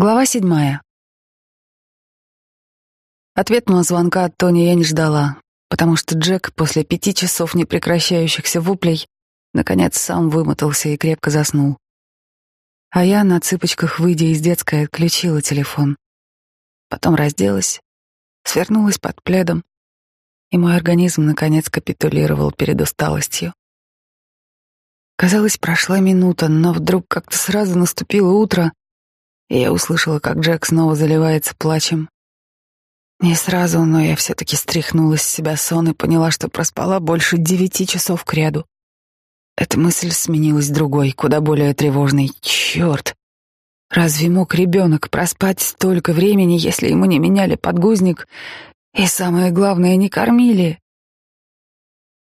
Глава седьмая. Ответного звонка от Тони я не ждала, потому что Джек после пяти часов непрекращающихся воплей наконец сам вымотался и крепко заснул. А я на цыпочках, выйдя из детской, отключила телефон. Потом разделась, свернулась под пледом, и мой организм наконец капитулировал перед усталостью. Казалось, прошла минута, но вдруг как-то сразу наступило утро, я услышала, как Джек снова заливается плачем. Не сразу, но я все-таки стряхнула с себя сон и поняла, что проспала больше девяти часов к ряду. Эта мысль сменилась другой, куда более тревожной. Черт! Разве мог ребенок проспать столько времени, если ему не меняли подгузник и, самое главное, не кормили?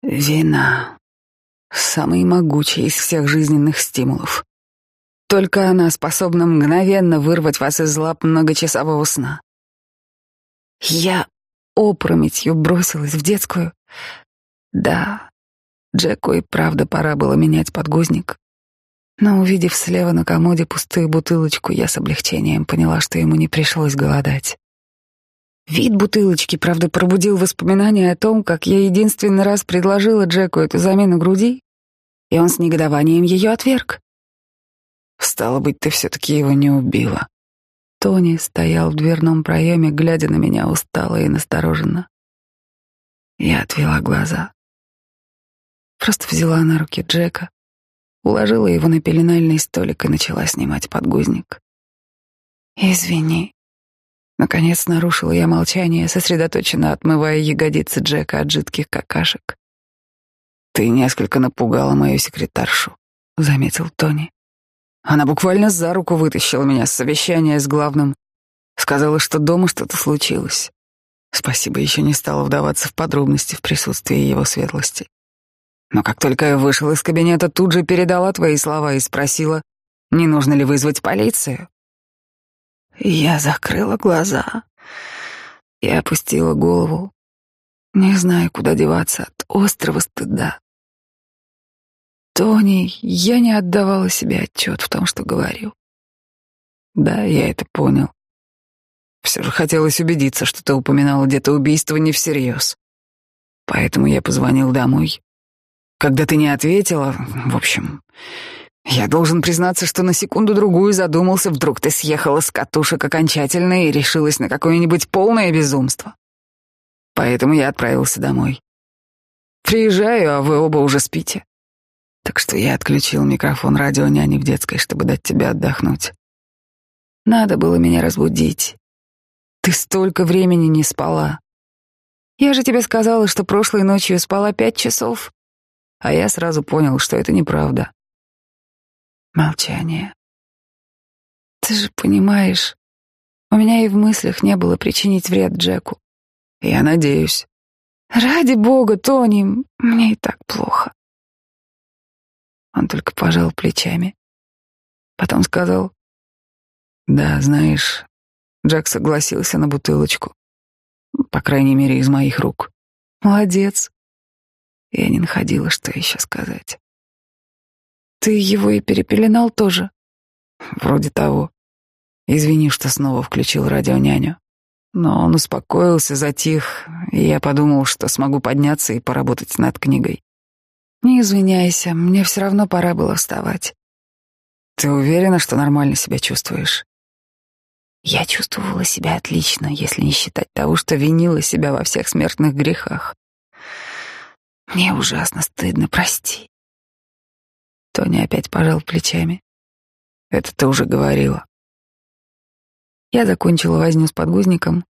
Вина. Самый могучий из всех жизненных стимулов. Только она способна мгновенно вырвать вас из лап многочасового сна. Я опрометью бросилась в детскую. Да, Джеку и правда пора было менять подгузник. Но увидев слева на комоде пустую бутылочку, я с облегчением поняла, что ему не пришлось голодать. Вид бутылочки, правда, пробудил воспоминания о том, как я единственный раз предложила Джеку эту замену груди, и он с негодованием ее отверг. Стало быть, ты все-таки его не убила. Тони стоял в дверном проеме, глядя на меня устало и настороженно. Я отвела глаза. Просто взяла на руки Джека, уложила его на пеленальный столик и начала снимать подгузник. «Извини». Наконец нарушила я молчание, сосредоточенно отмывая ягодицы Джека от жидких какашек. «Ты несколько напугала мою секретаршу», — заметил Тони. Она буквально за руку вытащила меня с совещания с главным. Сказала, что дома что-то случилось. Спасибо, еще не стала вдаваться в подробности в присутствии его светлости. Но как только я вышел из кабинета, тут же передала твои слова и спросила, не нужно ли вызвать полицию. Я закрыла глаза и опустила голову, не зная, куда деваться от острого стыда. Тони, я не отдавала себе отчет в том, что говорю. Да, я это понял. Все же хотелось убедиться, что ты упоминала где-то убийство не всерьез. Поэтому я позвонил домой. Когда ты не ответила, в общем, я должен признаться, что на секунду-другую задумался, вдруг ты съехала с катушек окончательно и решилась на какое-нибудь полное безумство. Поэтому я отправился домой. Приезжаю, а вы оба уже спите. Так что я отключил микрофон радио няни в детской, чтобы дать тебе отдохнуть. Надо было меня разбудить. Ты столько времени не спала. Я же тебе сказала, что прошлой ночью спала пять часов, а я сразу понял, что это неправда. Молчание. Ты же понимаешь, у меня и в мыслях не было причинить вред Джеку. Я надеюсь. Ради бога, Тони, мне и так плохо. Он только пожал плечами. Потом сказал, «Да, знаешь, Джек согласился на бутылочку. По крайней мере, из моих рук. Молодец». Я не находила, что еще сказать. «Ты его и перепеленал тоже?» «Вроде того. Извини, что снова включил радионяню. Но он успокоился, затих, и я подумал, что смогу подняться и поработать над книгой. Не извиняйся, мне все равно пора было вставать. Ты уверена, что нормально себя чувствуешь? Я чувствовала себя отлично, если не считать того, что винила себя во всех смертных грехах. Мне ужасно стыдно, прости. Тони опять пожал плечами. Это ты уже говорила. Я закончила возню с подгузником,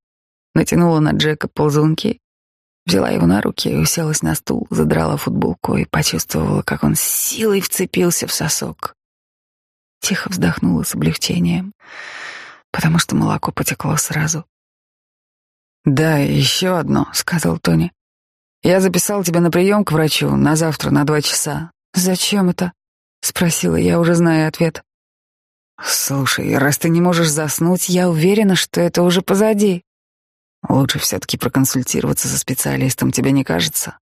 натянула на Джека ползунки Взяла его на руки и уселась на стул, задрала футболку и почувствовала, как он с силой вцепился в сосок. Тихо вздохнула с облегчением, потому что молоко потекло сразу. «Да, еще одно», — сказал Тони. «Я записал тебя на прием к врачу на завтра на два часа». «Зачем это?» — спросила я, уже зная ответ. «Слушай, раз ты не можешь заснуть, я уверена, что это уже позади. Лучше все-таки проконсультироваться со специалистом, тебе не кажется?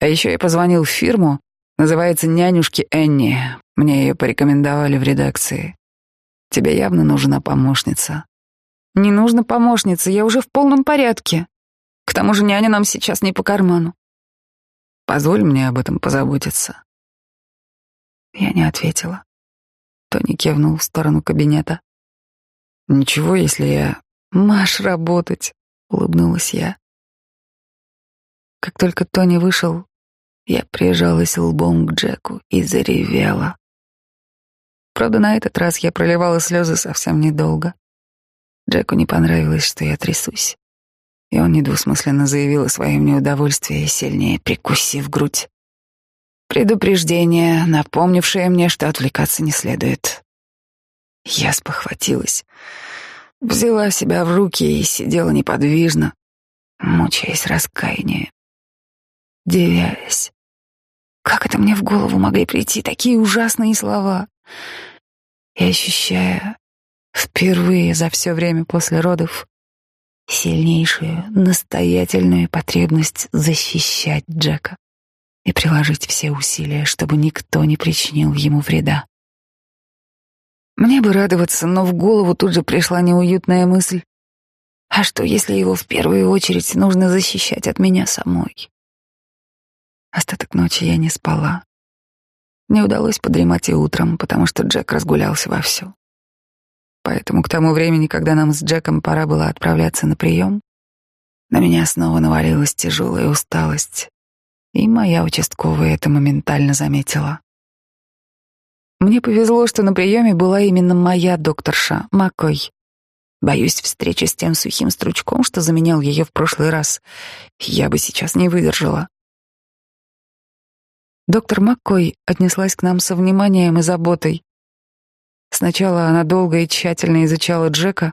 А еще я позвонил в фирму, называется «Нянюшки Энни». Мне ее порекомендовали в редакции. Тебе явно нужна помощница. Не нужна помощница, я уже в полном порядке. К тому же няня нам сейчас не по карману. Позволь мне об этом позаботиться. Я не ответила. Тони кивнул в сторону кабинета. Ничего, если я... Маш работать, улыбнулась я. Как только Тони вышел, я прижалась лбом к Джеку и заревела. Правда, на этот раз я проливала слезы совсем недолго. Джеку не понравилось, что я трясусь. И он недвусмысленно заявил о своем неудовольствии, сильнее прикусив грудь. Предупреждение, напомнившее мне, что отвлекаться не следует. Я спохватилась, взяла себя в руки и сидела неподвижно, мучаясь раскаянием, девяясь. Как это мне в голову могли прийти такие ужасные слова? И ощущая впервые за все время после родов сильнейшую, настоятельную потребность защищать Джека и приложить все усилия, чтобы никто не причинил ему вреда. Мне бы радоваться, но в голову тут же пришла неуютная мысль. А что, если его в первую очередь нужно защищать от меня самой? Остаток ночи я не спала. Не удалось подремать и утром, потому что Джек разгулялся вовсю. Поэтому к тому времени, когда нам с Джеком пора было отправляться на прием, на меня снова навалилась тяжелая усталость, и моя участковая это моментально заметила. Мне повезло, что на приеме была именно моя докторша, Маккой. Боюсь встречи с тем сухим стручком, что заменял ее в прошлый раз. Я бы сейчас не выдержала. Доктор Маккой отнеслась к нам со вниманием и заботой. Сначала она долго и тщательно изучала Джека.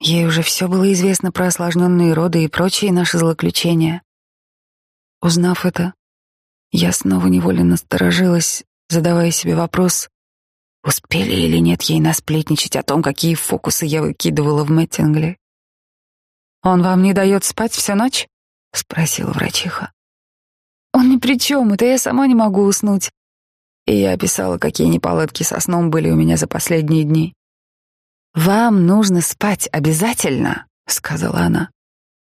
Ей уже все было известно про осложненные роды и прочие наши злоключения. Узнав это, я снова невольно насторожилась, задавая себе вопрос, успели или нет ей насплетничать о том, какие фокусы я выкидывала в Мэттингле. «Он вам не дает спать всю ночь?» — спросила врачиха. «Он ни при чем, это я сама не могу уснуть». И я описала, какие неполадки со сном были у меня за последние дни. «Вам нужно спать обязательно», — сказала она.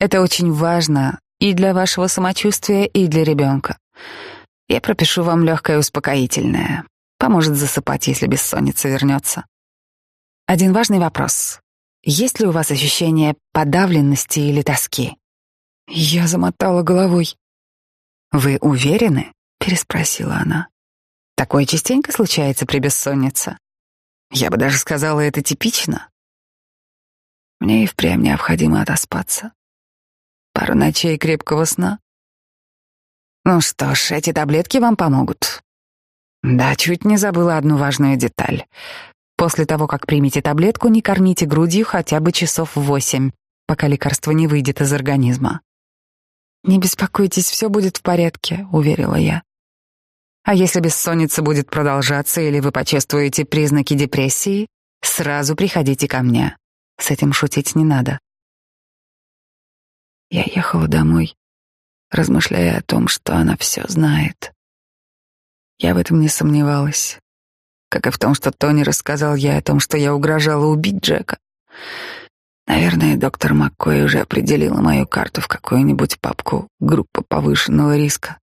«Это очень важно и для вашего самочувствия, и для ребенка. Я пропишу вам легкое успокоительное. Поможет засыпать, если бессонница вернется. Один важный вопрос. Есть ли у вас ощущение подавленности или тоски? Я замотала головой. Вы уверены? переспросила она. Такое частенько случается при бессоннице. Я бы даже сказала, это типично. Мне и впрямь необходимо отоспаться. Пару ночей крепкого сна, ну что ж, эти таблетки вам помогут. Да, чуть не забыла одну важную деталь. После того, как примете таблетку, не кормите грудью хотя бы часов восемь, пока лекарство не выйдет из организма. Не беспокойтесь, все будет в порядке, уверила я. А если бессонница будет продолжаться или вы почувствуете признаки депрессии, сразу приходите ко мне. С этим шутить не надо. Я ехала домой, размышляя о том, что она все знает. Я в этом не сомневалась, как и в том, что Тони рассказал ей о том, что я угрожала убить Джека. Наверное, доктор Маккой уже определила мою карту в какую-нибудь папку группа повышенного риска.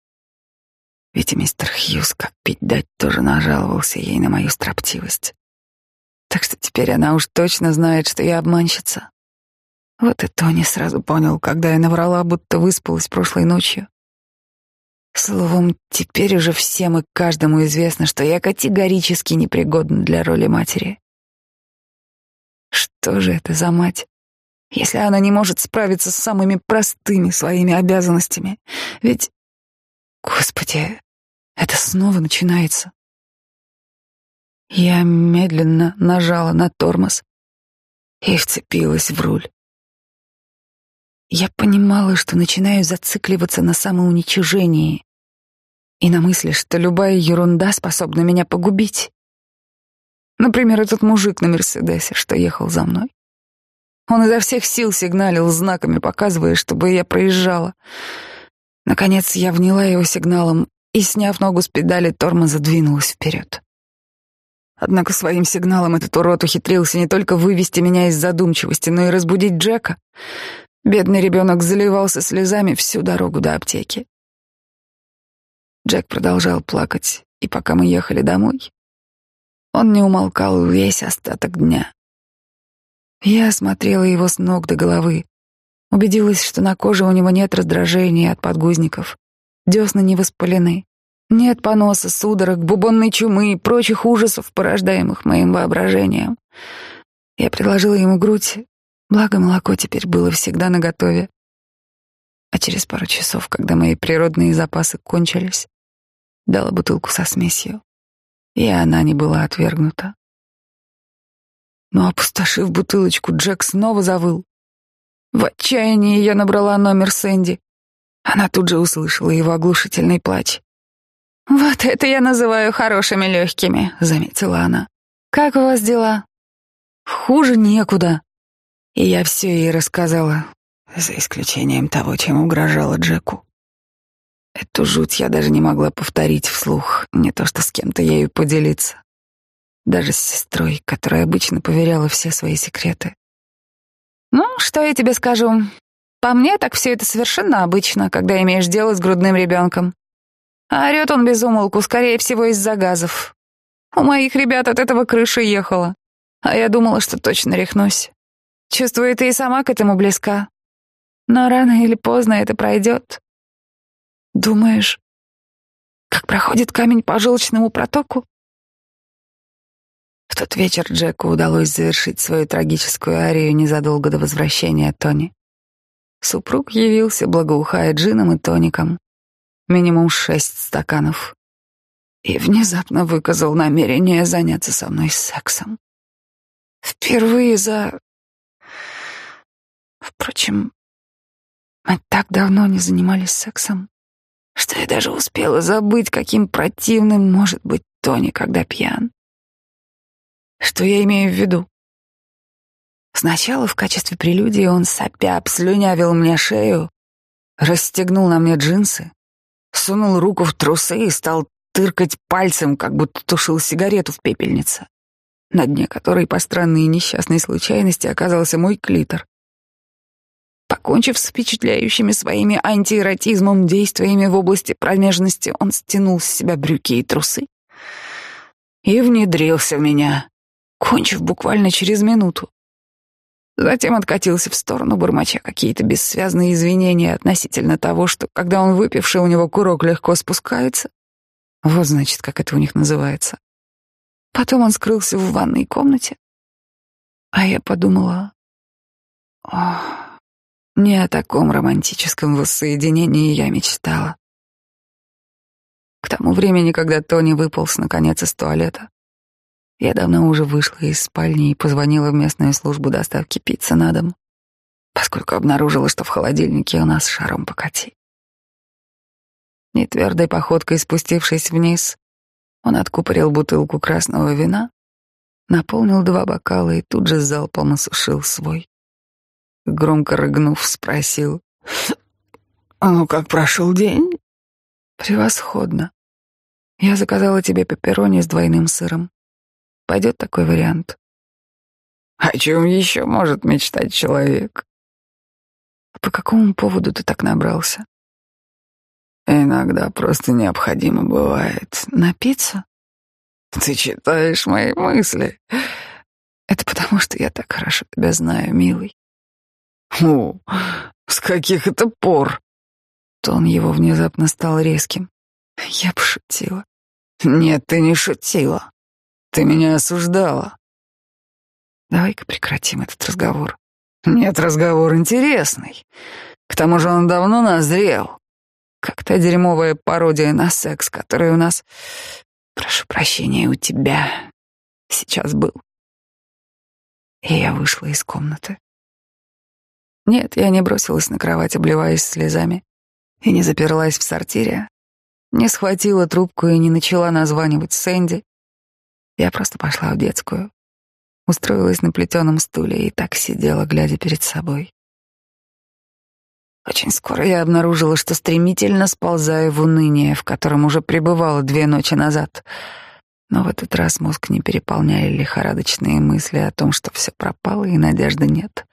Ведь и мистер Хьюз, как пить дать, тоже нажаловался ей на мою строптивость. Так что теперь она уж точно знает, что я обманщица. Вот и Тони сразу понял, когда я наврала, будто выспалась прошлой ночью. Словом, теперь уже всем и каждому известно, что я категорически непригодна для роли матери. Что же это за мать, если она не может справиться с самыми простыми своими обязанностями? Ведь, господи, это снова начинается. Я медленно нажала на тормоз и вцепилась в руль. Я понимала, что начинаю зацикливаться на самоуничижении и на мысли, что любая ерунда способна меня погубить. Например, этот мужик на Мерседесе, что ехал за мной. Он изо всех сил сигналил знаками, показывая, чтобы я проезжала. Наконец я вняла его сигналом и, сняв ногу с педали, тормоза двинулась вперед. Однако своим сигналом этот урод ухитрился не только вывести меня из задумчивости, но и разбудить Джека. Бедный ребенок заливался слезами всю дорогу до аптеки. Джек продолжал плакать, и пока мы ехали домой, он не умолкал весь остаток дня. Я осмотрела его с ног до головы, убедилась, что на коже у него нет раздражения от подгузников, десны не воспалены, нет поноса, судорог, бубонной чумы и прочих ужасов, порождаемых моим воображением. Я предложила ему грудь, благо молоко теперь было всегда наготове. А через пару часов, когда мои природные запасы кончились, дала бутылку со смесью, и она не была отвергнута. Но, опустошив бутылочку, Джек снова завыл. В отчаянии я набрала номер Сэнди. Она тут же услышала его оглушительный плач. «Вот это я называю хорошими легкими», — заметила она. «Как у вас дела?» «Хуже некуда». И я все ей рассказала, за исключением того, чем угрожала Джеку. Эту жуть я даже не могла повторить вслух, не то что с кем-то ею поделиться. Даже с сестрой, которая обычно поверяла все свои секреты. «Ну, что я тебе скажу? По мне, так все это совершенно обычно, когда имеешь дело с грудным ребенком. А орет он без умолку, скорее всего, из-за газов. У моих ребят от этого крыша ехала. А я думала, что точно рехнусь. Чувствую, ты и сама к этому близка. Но рано или поздно это пройдет. Думаешь, как проходит камень по желчному протоку? В тот вечер Джеку удалось завершить свою трагическую арию незадолго до возвращения Тони. Супруг явился, благоухая джином и тоником минимум шесть стаканов, и внезапно выказал намерение заняться со мной сексом. Впервые за... Впрочем, мы так давно не занимались сексом, что я даже успела забыть, каким противным может быть Тони, когда пьян. Что я имею в виду? Сначала в качестве прелюдии он сопя обслюнявил мне шею, расстегнул на мне джинсы, сунул руку в трусы и стал тыркать пальцем, как будто тушил сигарету в пепельнице, на дне которой по странной и несчастной случайности оказался мой клитор. Покончив с впечатляющими своими антиэротизмом действиями в области промежности, он стянул с себя брюки и трусы и внедрился в меня, кончив буквально через минуту. Затем откатился в сторону, бормоча какие-то бессвязные извинения относительно того, что, когда он выпивший, у него курок легко спускается. Вот, значит, как это у них называется. Потом он скрылся в ванной комнате. А я подумала... О, не о таком романтическом воссоединении я мечтала. К тому времени, когда Тони выполз наконец из туалета, я давно уже вышла из спальни и позвонила в местную службу доставки пиццы на дом, поскольку обнаружила, что в холодильнике у нас шаром покати. Нетвердой походкой спустившись вниз, он откупорил бутылку красного вина, наполнил два бокала и тут же залпом осушил свой. Громко рыгнув, спросил, «А ну как прошел день?» «Превосходно. Я заказала тебе пепперони с двойным сыром. Пойдет такой вариант. О чем еще может мечтать человек? По какому поводу ты так набрался? Иногда просто необходимо бывает напиться. Ты читаешь мои мысли. Это потому, что я так хорошо тебя знаю, милый. О, с каких это пор? Тон его внезапно стал резким. Я пошутила. Нет, ты не шутила. Ты меня осуждала. Давай-ка прекратим этот разговор. Нет, разговор интересный. К тому же он давно назрел. Как та дерьмовая пародия на секс, который у нас, прошу прощения, у тебя сейчас был. И я вышла из комнаты. Нет, я не бросилась на кровать, обливаясь слезами, и не заперлась в сортире, не схватила трубку и не начала названивать Сэнди, я просто пошла в детскую, устроилась на плетеном стуле и так сидела, глядя перед собой. Очень скоро я обнаружила, что стремительно сползаю в уныние, в котором уже пребывала две ночи назад. Но в этот раз мозг не переполняли лихорадочные мысли о том, что все пропало и надежды нет.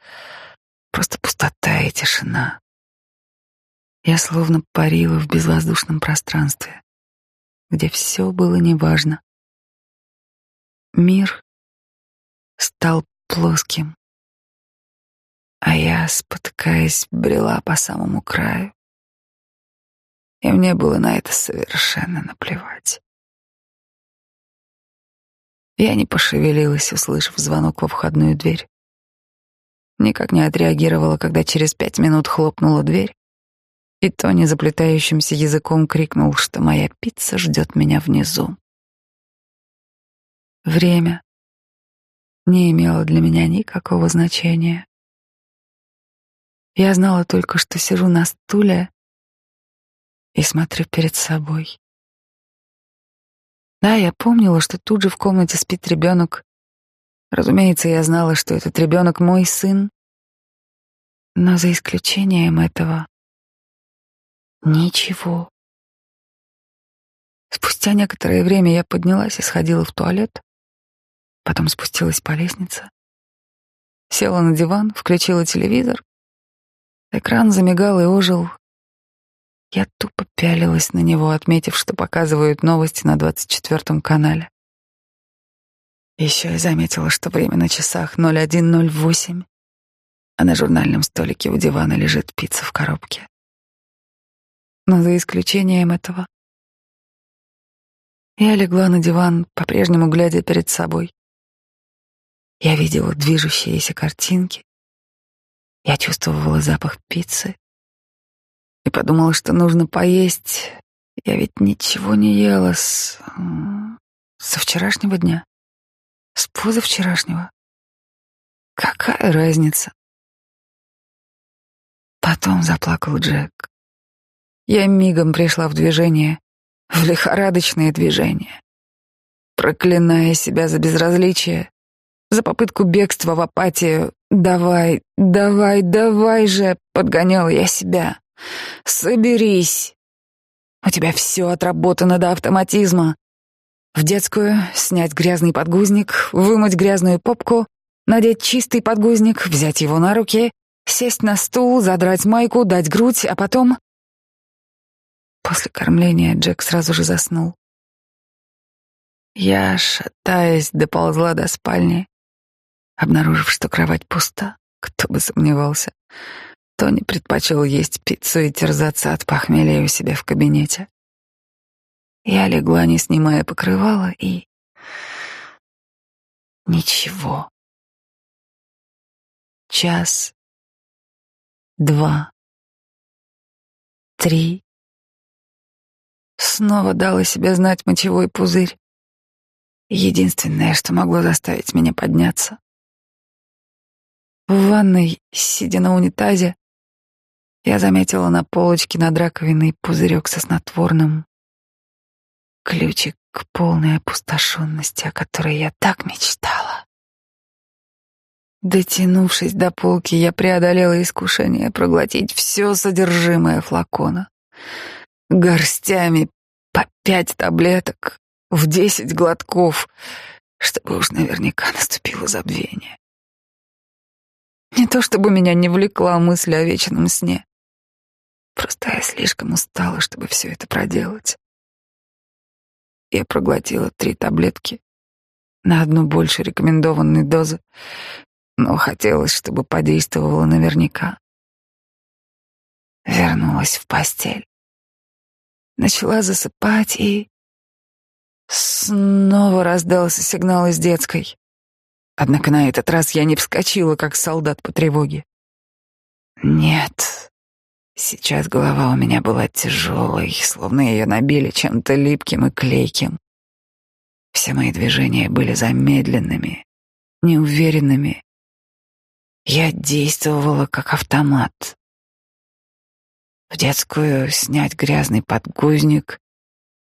Просто пустота и тишина. Я словно парила в безвоздушном пространстве, где все было неважно. Мир стал плоским, а я, спотыкаясь, брела по самому краю. И мне было на это совершенно наплевать. Я не пошевелилась, услышав звонок во входную дверь. Никак не отреагировала, когда через пять минут хлопнула дверь, и Тони заплетающимся языком крикнул, что моя пицца ждет меня внизу. Время не имело для меня никакого значения. Я знала только, что сижу на стуле и смотрю перед собой. Да, я помнила, что тут же в комнате спит ребенок. Разумеется, я знала, что этот ребенок мой сын. Но за исключением этого ничего. Спустя некоторое время я поднялась и сходила в туалет, потом спустилась по лестнице, села на диван, включила телевизор. Экран замигал и ожил, я тупо пялилась на него, отметив, что показывают новости на 24-м канале. Еще я заметила, что время на часах 01.08, а на журнальном столике у дивана лежит пицца в коробке. Но за исключением этого я легла на диван, по-прежнему глядя перед собой. Я видела движущиеся картинки. Я чувствовала запах пиццы и подумала, что нужно поесть. Я ведь ничего не ела с... со вчерашнего дня, с позавчерашнего. Какая разница? Потом заплакал Джек. Я мигом пришла в движение, в лихорадочное движение, проклиная себя за безразличие, за попытку бегства в апатию. «Давай, давай, давай же!» — подгоняла я себя. Соберись. У тебя все отработано до автоматизма. В детскую снять грязный подгузник, вымыть грязную попку, надеть чистый подгузник, взять его на руки, сесть на стул, задрать майку, дать грудь, а потом... После кормления Джек сразу же заснул. Я, шатаясь, доползла до спальни, обнаружив, что кровать пуста. Кто бы сомневался. Тони предпочел есть пиццу и терзаться от похмелья у себя в кабинете. Я легла, не снимая покрывала, и... Ничего. Час, два, три. Снова дала себе знать мочевой пузырь. Единственное, что могло заставить меня подняться. В ванной, сидя на унитазе, я заметила на полочке над раковиной пузырек со снотворным. Ключик к полной опустошенности, о которой я так мечтала. Дотянувшись до полки, я преодолела искушение проглотить все содержимое флакона. Горстями по пять таблеток в десять глотков, чтобы уж наверняка наступило забвение. Не то чтобы меня не влекла мысль о вечном сне. Просто я слишком устала, чтобы все это проделать. Я проглотила три таблетки на одну больше рекомендованной дозы, но хотелось, чтобы подействовало наверняка. Вернулась в постель. Начала засыпать и... Снова раздался сигнал из детской. Однако на этот раз я не вскочила, как солдат по тревоге. Нет, Сейчас голова у меня была тяжелой, словно ее набили чем-то липким и клейким. Все мои движения были замедленными, неуверенными. Я действовала как автомат. В детскую снять грязный подгузник,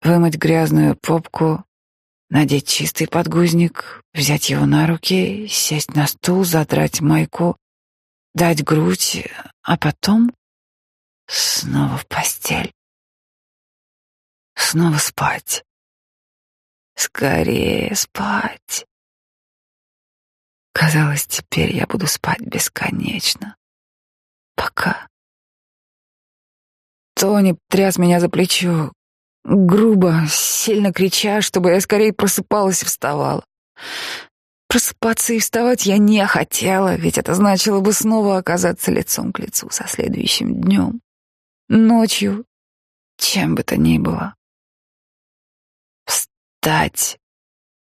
вымыть грязную попку, надеть чистый подгузник, взять его на руки, сесть на стул, задрать майку, дать грудь, а потом Снова в постель. Снова спать. Скорее спать. Казалось, теперь я буду спать бесконечно. Пока. Тони тряс меня за плечо, грубо, сильно крича, чтобы я скорее просыпалась и вставала. Просыпаться и вставать я не хотела, ведь это значило бы снова оказаться лицом к лицу со следующим днем, ночью, чем бы то ни было. Встать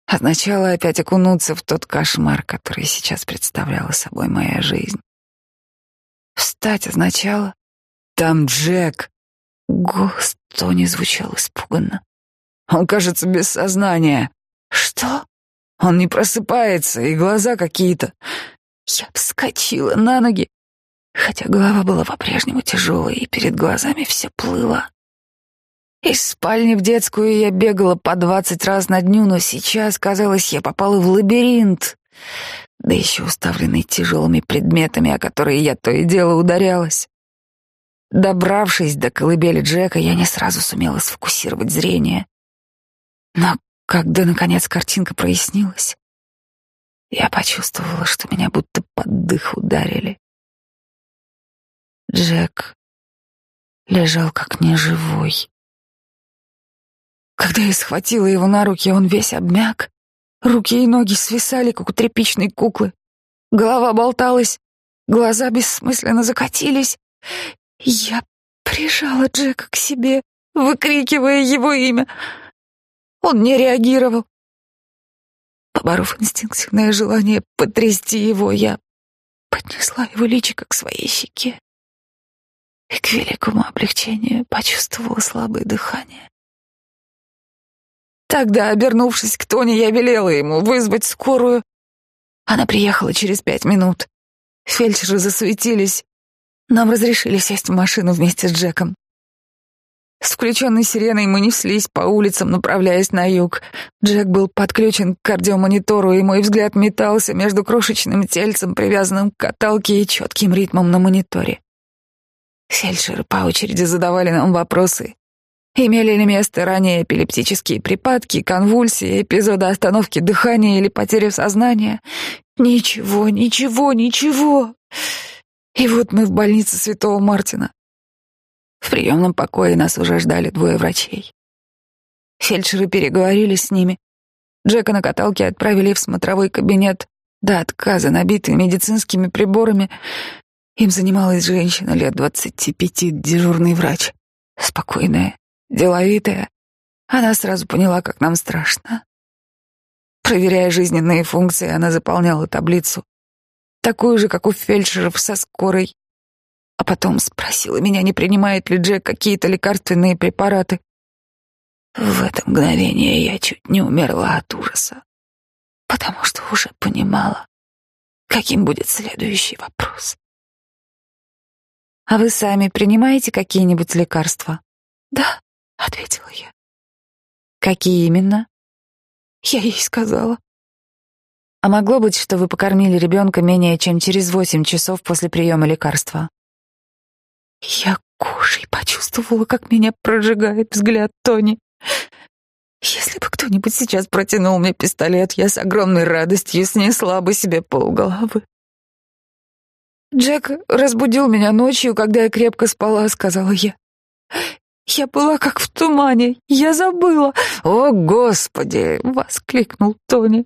означало опять окунуться в тот кошмар, который сейчас представляла собой моя жизнь. Встать означало «Там Джек!» Голос Тони звучал испуганно. «Он, кажется, без сознания». «Что?» Он не просыпается, и глаза какие-то. Я вскочила на ноги, хотя голова была по-прежнему тяжелой, и перед глазами все плыло. Из спальни в детскую я бегала по двадцать раз на дню, но сейчас, казалось, я попала в лабиринт, да еще уставленный тяжелыми предметами, о которые я то и дело ударялась. Добравшись до колыбели Джека, я не сразу сумела сфокусировать зрение. Но когда, наконец, картинка прояснилась, я почувствовала, что меня будто под дых ударили. Джек лежал как неживой. Когда я схватила его на руки, он весь обмяк. Руки и ноги свисали, как у тряпичной куклы. Голова болталась, глаза бессмысленно закатились. Я прижала Джека к себе, выкрикивая его имя — он не реагировал. Поборов инстинктивное желание потрясти его, я поднесла его личико к своей щеке и к великому облегчению почувствовала слабое дыхание. Тогда, обернувшись к Тони, я велела ему вызвать скорую. Она приехала через пять минут. Фельдшеры засуетились. Нам разрешили сесть в машину вместе с Джеком. С включенной сиреной мы неслись по улицам, направляясь на юг. Джек был подключен к кардиомонитору, и мой взгляд метался между крошечным тельцем, привязанным к каталке, и четким ритмом на мониторе. Фельдшеры по очереди задавали нам вопросы. Имели ли место ранее эпилептические припадки, конвульсии, эпизоды остановки дыхания или потери сознания? Ничего, ничего, ничего. И вот мы в больнице Святого Мартина. В приемном покое нас уже ждали двое врачей. Фельдшеры переговорили с ними. Джека на каталке отправили в смотровой кабинет до отказа, набитый медицинскими приборами. Им занималась женщина лет двадцати пяти, дежурный врач. Спокойная, деловитая. Она сразу поняла, как нам страшно. Проверяя жизненные функции, она заполняла таблицу, такую же, как у фельдшеров со скорой, а потом спросила меня, не принимает ли Джек какие-то лекарственные препараты. В это мгновение я чуть не умерла от ужаса, потому что уже понимала, каким будет следующий вопрос. «А вы сами принимаете какие-нибудь лекарства?» «Да», — ответила я. «Какие именно?» Я ей сказала. «А могло быть, что вы покормили ребенка менее чем через восемь часов после приема лекарства?» Я кожей почувствовала, как меня прожигает взгляд Тони. Если бы кто-нибудь сейчас протянул мне пистолет, я с огромной радостью снесла бы себе полголовы. Джек разбудил меня ночью, когда я крепко спала, сказала я. Я была как в тумане, я забыла. О, Господи! воскликнул Тони.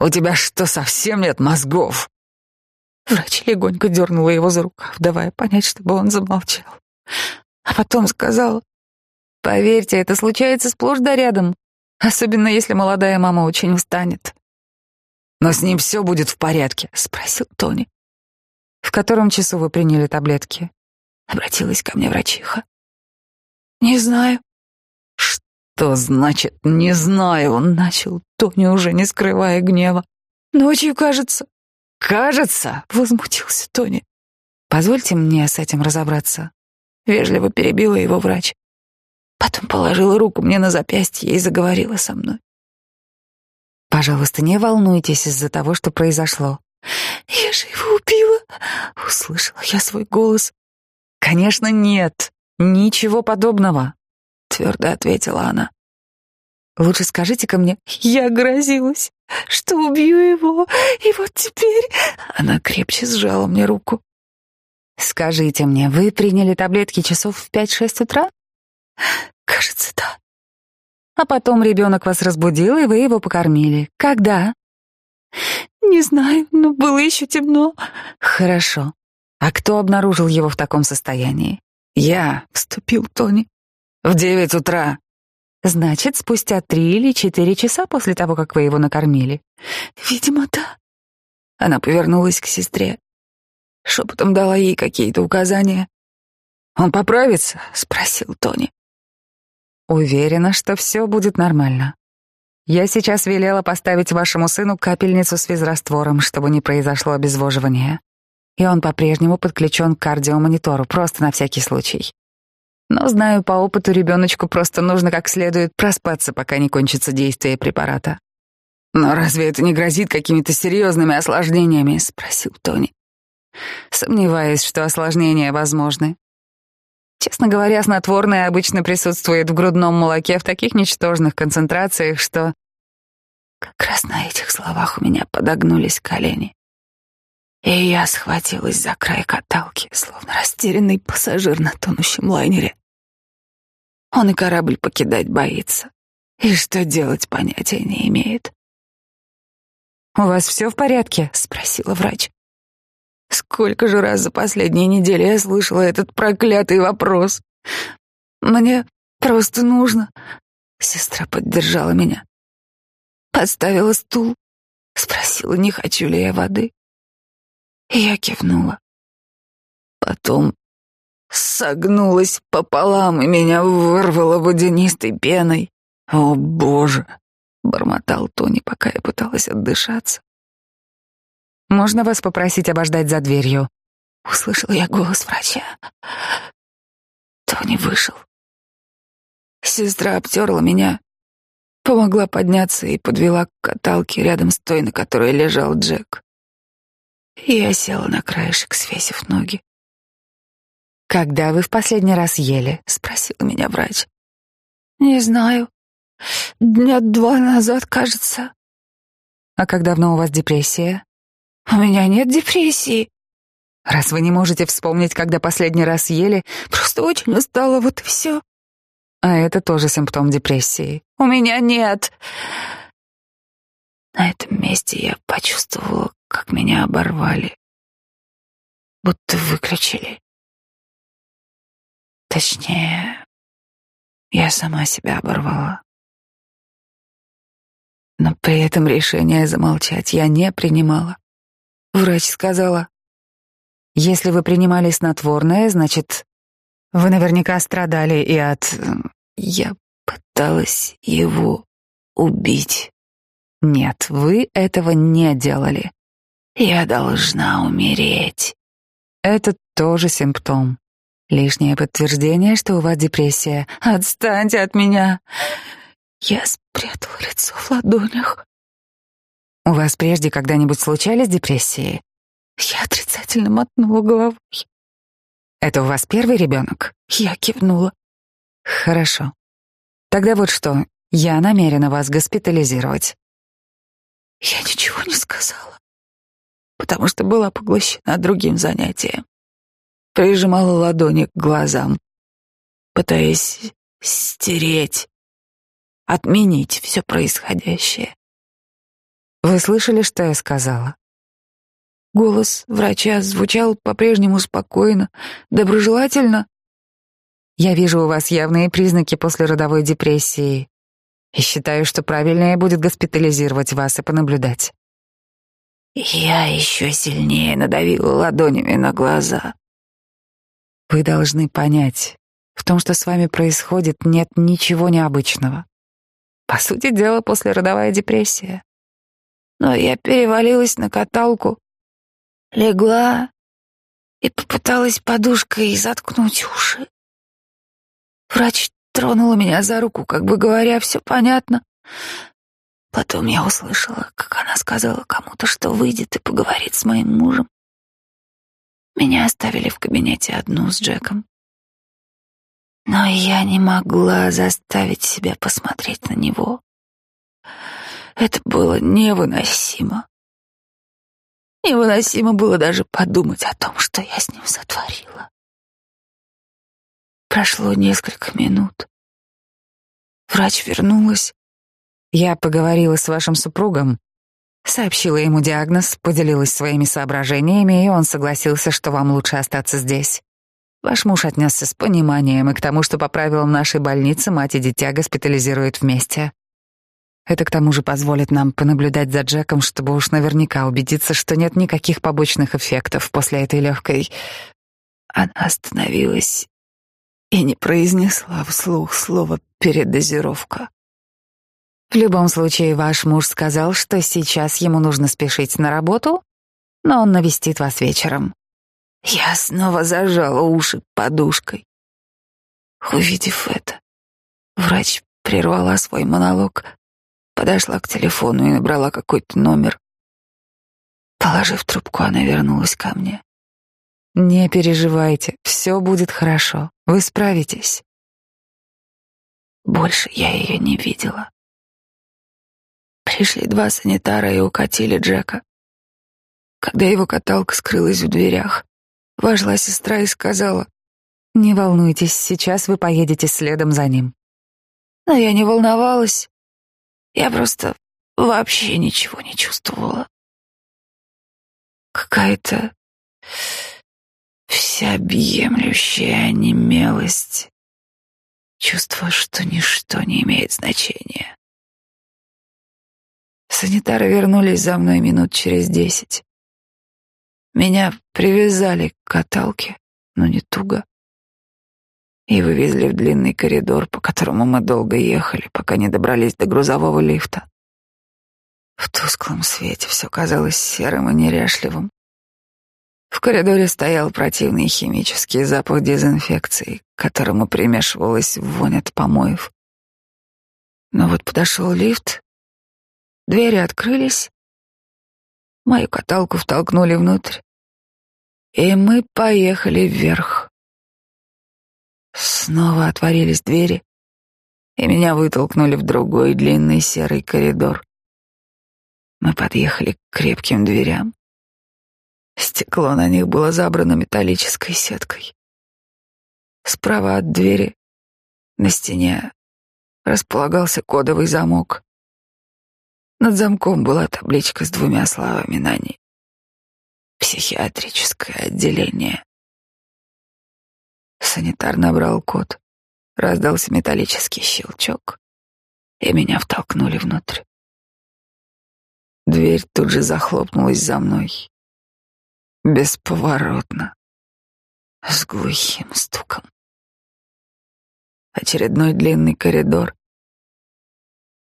У тебя что, совсем нет мозгов? Врач легонько дернула его за рукав, давая понять, чтобы он замолчал. А потом сказала, «Поверьте, это случается сплошь да рядом, особенно если молодая мама очень устанет». «Но с ним все будет в порядке?» — спросил Тони. «В котором часу вы приняли таблетки?» — обратилась ко мне врачиха. «Не знаю». «Что значит «не знаю»?» — он начал Тони, уже не скрывая гнева. «Ночью, кажется». «Кажется», — возмутился Тони. «Позвольте мне с этим разобраться», — вежливо перебила его врач. Потом положила руку мне на запястье и заговорила со мной. «Пожалуйста, не волнуйтесь из-за того, что произошло». «Я же его убила», — услышала я свой голос. «Конечно, нет, ничего подобного», — твердо ответила она. Лучше скажите-ка мне, я грозилась, что убью его, и вот теперь...» Она крепче сжала мне руку. «Скажите мне, вы приняли таблетки часов в пять-шесть утра?» «Кажется, да». «А потом ребенок вас разбудил, и вы его покормили. Когда?» «Не знаю, но было еще темно». «Хорошо. А кто обнаружил его в таком состоянии?» «Я», — вступил Тони. «В девять утра». Значит, спустя три или четыре часа после того, как вы его накормили. Видимо, да. Она повернулась к сестре. Шепотом дала ей какие-то указания. «Он поправится?» — спросил Тони. «Уверена, что все будет нормально. Я сейчас велела поставить вашему сыну капельницу с физраствором, чтобы не произошло обезвоживание. И он по-прежнему подключен к кардиомонитору, просто на всякий случай. Но знаю по опыту, ребеночку просто нужно как следует проспаться, пока не кончится действие препарата. «Но разве это не грозит какими-то серьезными осложнениями?» — спросил Тони. Сомневаюсь, что осложнения возможны. Честно говоря, снотворное обычно присутствует в грудном молоке в таких ничтожных концентрациях, что... Как раз на этих словах у меня подогнулись колени. И я схватилась за край каталки, словно растерянный пассажир на тонущем лайнере. Он и корабль покидать боится. И что делать, понятия не имеет. «У вас все в порядке?» — спросила врач. Сколько же раз за последние недели я слышала этот проклятый вопрос. Мне просто нужно. Сестра поддержала меня. Подставила стул, спросила, не хочу ли я воды. Я кивнула. Потом согнулась пополам и меня вырвало водянистой пеной. «О, Боже!» — бормотал Тони, пока я пыталась отдышаться. «Можно вас попросить обождать за дверью?» Услышал я голос врача. Тони вышел. Сестра обтерла меня, помогла подняться и подвела к каталке рядом с той, на которой лежал Джек. И я села на краешек, свесив ноги. «Когда вы в последний раз ели?» — спросил меня врач. «Не знаю. Дня два назад, кажется». «А как давно у вас депрессия?» «У меня нет депрессии». «Раз вы не можете вспомнить, когда последний раз ели, просто очень устала, вот и все». «А это тоже симптом депрессии». «У меня нет». На этом месте я почувствовала, как меня оборвали, будто выключили. Точнее, я сама себя оборвала. Но при этом решение замолчать я не принимала. Врач сказала, если вы принимали снотворное, значит, вы наверняка страдали и от... Я пыталась его убить. Нет, вы этого не делали. Я должна умереть. Это тоже симптом. Лишнее подтверждение, что у вас депрессия. Отстаньте от меня. Я спрятала лицо в ладонях. У вас прежде когда-нибудь случались депрессии? Я отрицательно мотнула головой. Это у вас первый ребенок? Я кивнула. Хорошо. Тогда вот что, я намерена вас госпитализировать. Я ничего не сказала, потому что была поглощена другим занятием прижимала ладони к глазам, пытаясь стереть, отменить все происходящее. Вы слышали, что я сказала? Голос врача звучал по-прежнему спокойно, доброжелательно. Я вижу у вас явные признаки послеродовой депрессии и считаю, что правильнее будет госпитализировать вас и понаблюдать. Я еще сильнее надавила ладонями на глаза. Вы должны понять, в том, что с вами происходит, нет ничего необычного. По сути дела, послеродовая депрессия. Но я перевалилась на каталку, легла и попыталась подушкой заткнуть уши. Врач тронула меня за руку, как бы говоря, все понятно. Потом я услышала, как она сказала кому-то, что выйдет и поговорит с моим мужем. Меня оставили в кабинете одну с Джеком. Но я не могла заставить себя посмотреть на него. Это было невыносимо. Невыносимо было даже подумать о том, что я с ним сотворила. Прошло несколько минут. Врач вернулась. Я поговорила с вашим супругом, сообщила ему диагноз, поделилась своими соображениями, и он согласился, что вам лучше остаться здесь. Ваш муж отнесся с пониманием и к тому, что по правилам нашей больницы мать и дитя госпитализируют вместе. Это к тому же позволит нам понаблюдать за Джеком, чтобы уж наверняка убедиться, что нет никаких побочных эффектов после этой легкой... Она остановилась и не произнесла вслух слово «передозировка». В любом случае, ваш муж сказал, что сейчас ему нужно спешить на работу, но он навестит вас вечером. Я снова зажала уши подушкой. Увидев это, врач прервала свой монолог, подошла к телефону и набрала какой-то номер. Положив трубку, она вернулась ко мне. «Не переживайте, все будет хорошо, вы справитесь». Больше я ее не видела. Пришли два санитара и укатили Джека. Когда его каталка скрылась в дверях, вошла сестра и сказала, «Не волнуйтесь, сейчас вы поедете следом за ним». Но я не волновалась. Я просто вообще ничего не чувствовала. Какая-то всеобъемлющая немелость, чувство, что ничто не имеет значения. Санитары вернулись за мной минут через десять. Меня привязали к каталке, но не туго, и вывезли в длинный коридор, по которому мы долго ехали, пока не добрались до грузового лифта. В тусклом свете все казалось серым и неряшливым. В коридоре стоял противный химический запах дезинфекции, к которому примешивалась вонь от помоев. Но вот подошел лифт, двери открылись, мою каталку втолкнули внутрь, и мы поехали вверх. Снова отворились двери, и меня вытолкнули в другой длинный серый коридор. Мы подъехали к крепким дверям. Стекло на них было забрано металлической сеткой. Справа от двери на стене располагался кодовый замок. Над замком была табличка с двумя словами на ней. Психиатрическое отделение. Санитар набрал код. Раздался металлический щелчок, и меня втолкнули внутрь. Дверь тут же захлопнулась за мной. Бесповоротно. С глухим стуком. Очередной длинный коридор.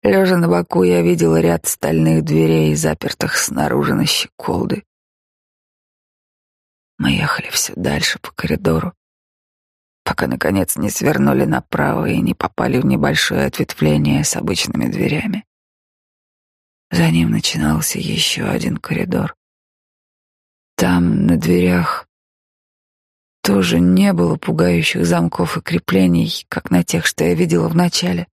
Лежа на боку, я видела ряд стальных дверей, запертых снаружи на щеколды. Мы ехали все дальше по коридору, пока, наконец, не свернули направо и не попали в небольшое ответвление с обычными дверями. За ним начинался еще один коридор. Там, на дверях, тоже не было пугающих замков и креплений, как на тех, что я видела в начале.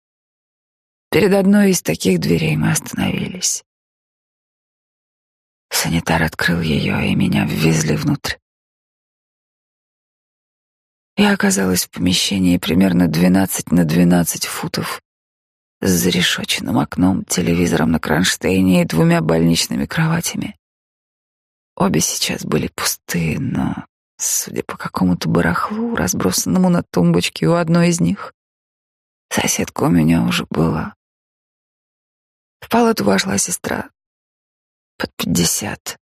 Перед одной из таких дверей мы остановились. Санитар открыл ее, и меня ввезли внутрь. Я оказалась в помещении примерно 12 на 12 футов с зарешоченным окном, телевизором на кронштейне и двумя больничными кроватями. Обе сейчас были пустые, но, судя по какому-то барахлу, разбросанному на тумбочке у одной из них, соседка у меня уже была. В палату вошла сестра под пятьдесят,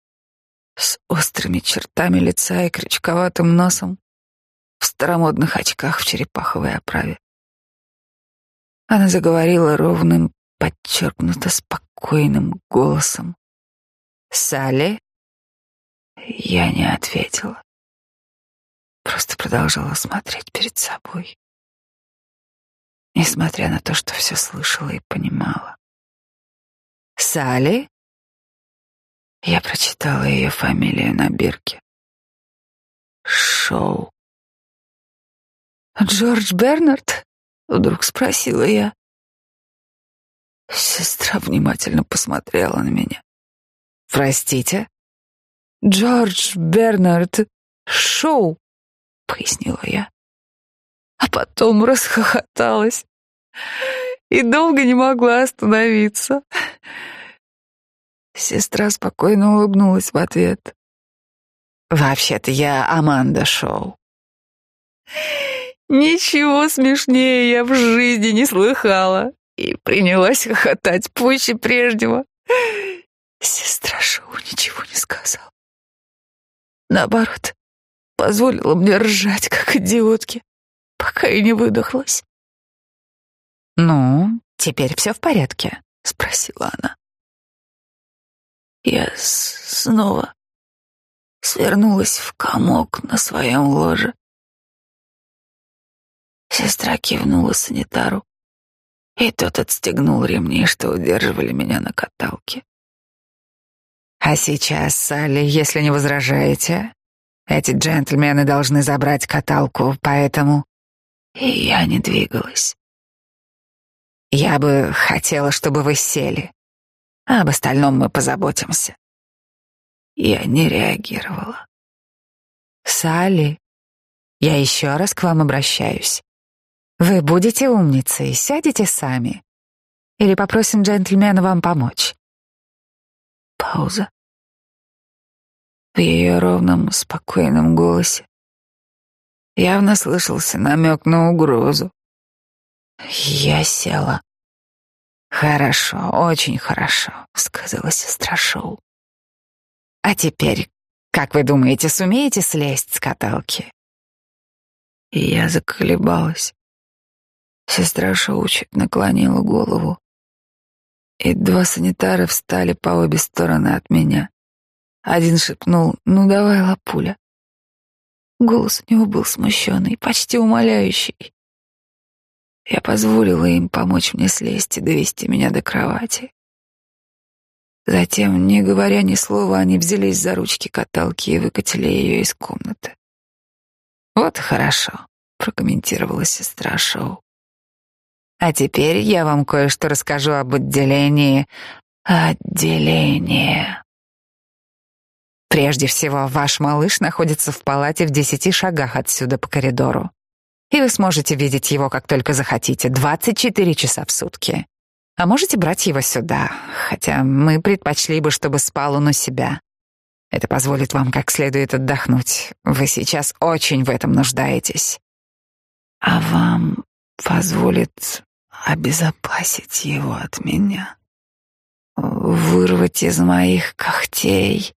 с острыми чертами лица и крючковатым носом, в старомодных очках в черепаховой оправе. Она заговорила ровным, подчеркнуто спокойным голосом. «Салли?» Я не ответила. Просто продолжала смотреть перед собой. Несмотря на то, что все слышала и понимала. «Салли?» Я прочитала ее фамилию на бирке. Шоу. Джордж Бернард? Вдруг спросила я. Сестра внимательно посмотрела на меня. Простите? Джордж Бернард Шоу, пояснила я. А потом расхохоталась и долго не могла остановиться. Сестра спокойно улыбнулась в ответ. Вообще-то я Аманда Шоу. Ничего смешнее я в жизни не слыхала и принялась хохотать пуще прежнего. Сестра Шоу ничего не сказала. Наоборот, позволила мне ржать, как идиотки, пока и не выдохлась. «Ну, теперь все в порядке?» — спросила она. Я снова свернулась в комок на своем ложе. Сестра кивнула санитару, и тот отстегнул ремни, что удерживали меня на каталке. А сейчас, Салли, если не возражаете, эти джентльмены должны забрать каталку, поэтому... И я не двигалась. Я бы хотела, чтобы вы сели. А об остальном мы позаботимся. Я не реагировала. Салли, я еще раз к вам обращаюсь. Вы будете умницей, сядете сами. Или попросим джентльмена вам помочь. Пауза. В ее ровном, спокойном голосе явно слышался намек на угрозу. Я села. «Хорошо, очень хорошо», — сказала сестра Шоу. «А теперь, как вы думаете, сумеете слезть с каталки?» Я заколебалась. Сестра Шоу чуть наклонила голову, и два санитара встали по обе стороны от меня. Один шепнул «Ну давай, лапуля». Голос у него был смущенный, почти умоляющий. Я позволила им помочь мне слезть и довести меня до кровати. Затем, не говоря ни слова, они взялись за ручки каталки и выкатили ее из комнаты. «Вот хорошо», — прокомментировала сестра Шоу. «А теперь я вам кое-что расскажу об отделении...» «Отделение», Прежде всего, ваш малыш находится в палате в десяти шагах отсюда по коридору. И вы сможете видеть его, как только захотите, 24 часа в сутки. А можете брать его сюда, хотя мы предпочли бы, чтобы спал он у себя. Это позволит вам как следует отдохнуть. Вы сейчас очень в этом нуждаетесь. А вам позволит обезопасить его от меня, вырвать из моих когтей,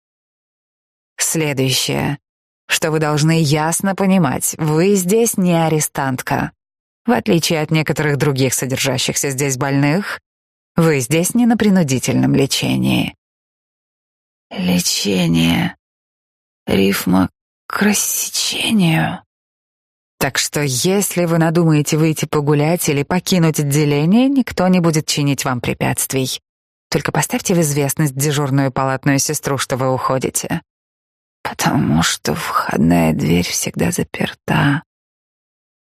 Следующее, что вы должны ясно понимать, вы здесь не арестантка. В отличие от некоторых других содержащихся здесь больных, вы здесь не на принудительном лечении. Лечение. Рифма к рассечению. Так что если вы надумаете выйти погулять или покинуть отделение, никто не будет чинить вам препятствий. Только поставьте в известность дежурную палатную сестру, что вы уходите потому что входная дверь всегда заперта.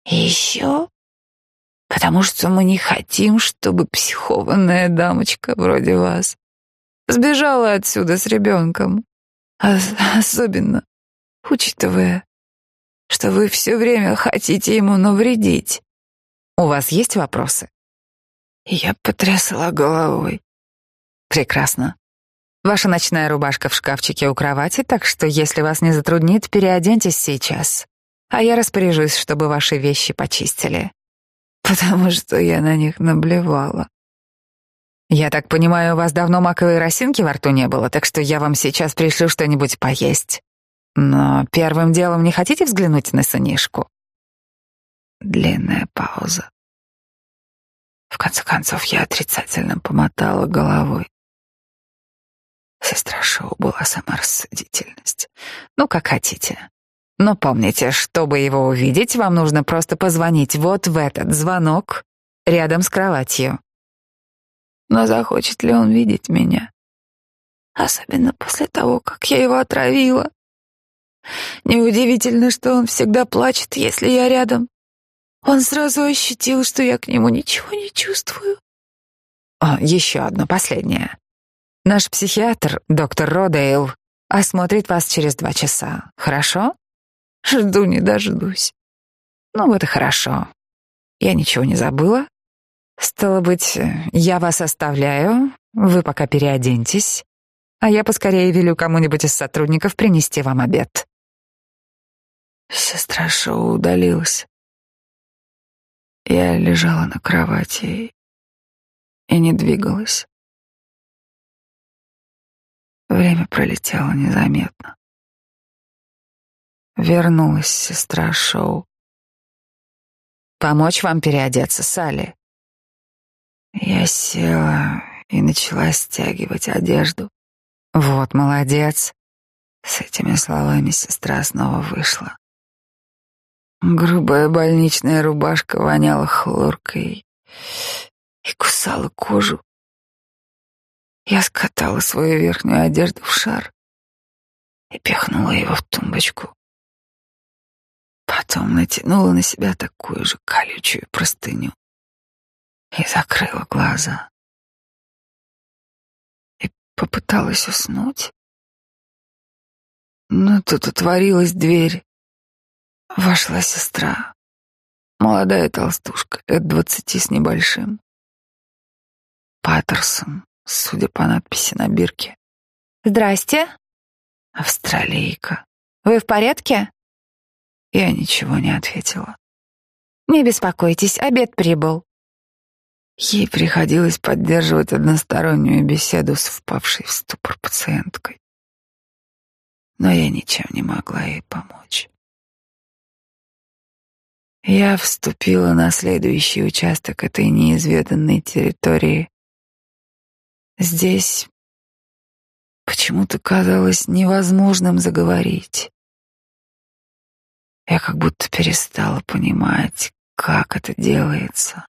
И еще потому что мы не хотим, чтобы психованная дамочка вроде вас сбежала отсюда с ребенком. А особенно, учитывая, что вы все время хотите ему навредить. У вас есть вопросы? Я потрясла головой. Прекрасно. Ваша ночная рубашка в шкафчике у кровати, так что, если вас не затруднит, переоденьтесь сейчас. А я распоряжусь, чтобы ваши вещи почистили. Потому что я на них наблевала. Я так понимаю, у вас давно маковой росинки во рту не было, так что я вам сейчас пришлю что-нибудь поесть. Но первым делом не хотите взглянуть на сынишку? Длинная пауза. В конце концов, я отрицательно помотала головой. Сестра Шоу была сама рассудительность. Ну, как хотите. Но помните, чтобы его увидеть, вам нужно просто позвонить вот в этот звонок рядом с кроватью. Но захочет ли он видеть меня? Особенно после того, как я его отравила. Неудивительно, что он всегда плачет, если я рядом. Он сразу ощутил, что я к нему ничего не чувствую. О, еще одно, последнее. Наш психиатр, доктор Родейл, осмотрит вас через два часа. Хорошо? Жду не дождусь. Ну вот и хорошо. Я ничего не забыла. Стало быть, я вас оставляю. Вы пока переоденьтесь. А я поскорее велю кому-нибудь из сотрудников принести вам обед. Сестра Шоу удалилась. Я лежала на кровати и не двигалась. Время пролетело незаметно. Вернулась сестра Шоу. «Помочь вам переодеться, Салли?» Я села и начала стягивать одежду. «Вот молодец!» С этими словами сестра снова вышла. Грубая больничная рубашка воняла хлоркой и кусала кожу. Я скатала свою верхнюю одежду в шар и пихнула его в тумбочку. Потом натянула на себя такую же колючую простыню и закрыла глаза. И попыталась уснуть. Но тут отворилась дверь. Вошла сестра, молодая толстушка, лет двадцати с небольшим. Паттерсон, судя по надписи на бирке. «Здрасте». Австралийка. «Вы в порядке?» Я ничего не ответила. «Не беспокойтесь, обед прибыл». Ей приходилось поддерживать одностороннюю беседу с впавшей в ступор пациенткой. Но я ничем не могла ей помочь. Я вступила на следующий участок этой неизведанной территории. Здесь почему-то казалось невозможным заговорить. Я как будто перестала понимать, как это делается.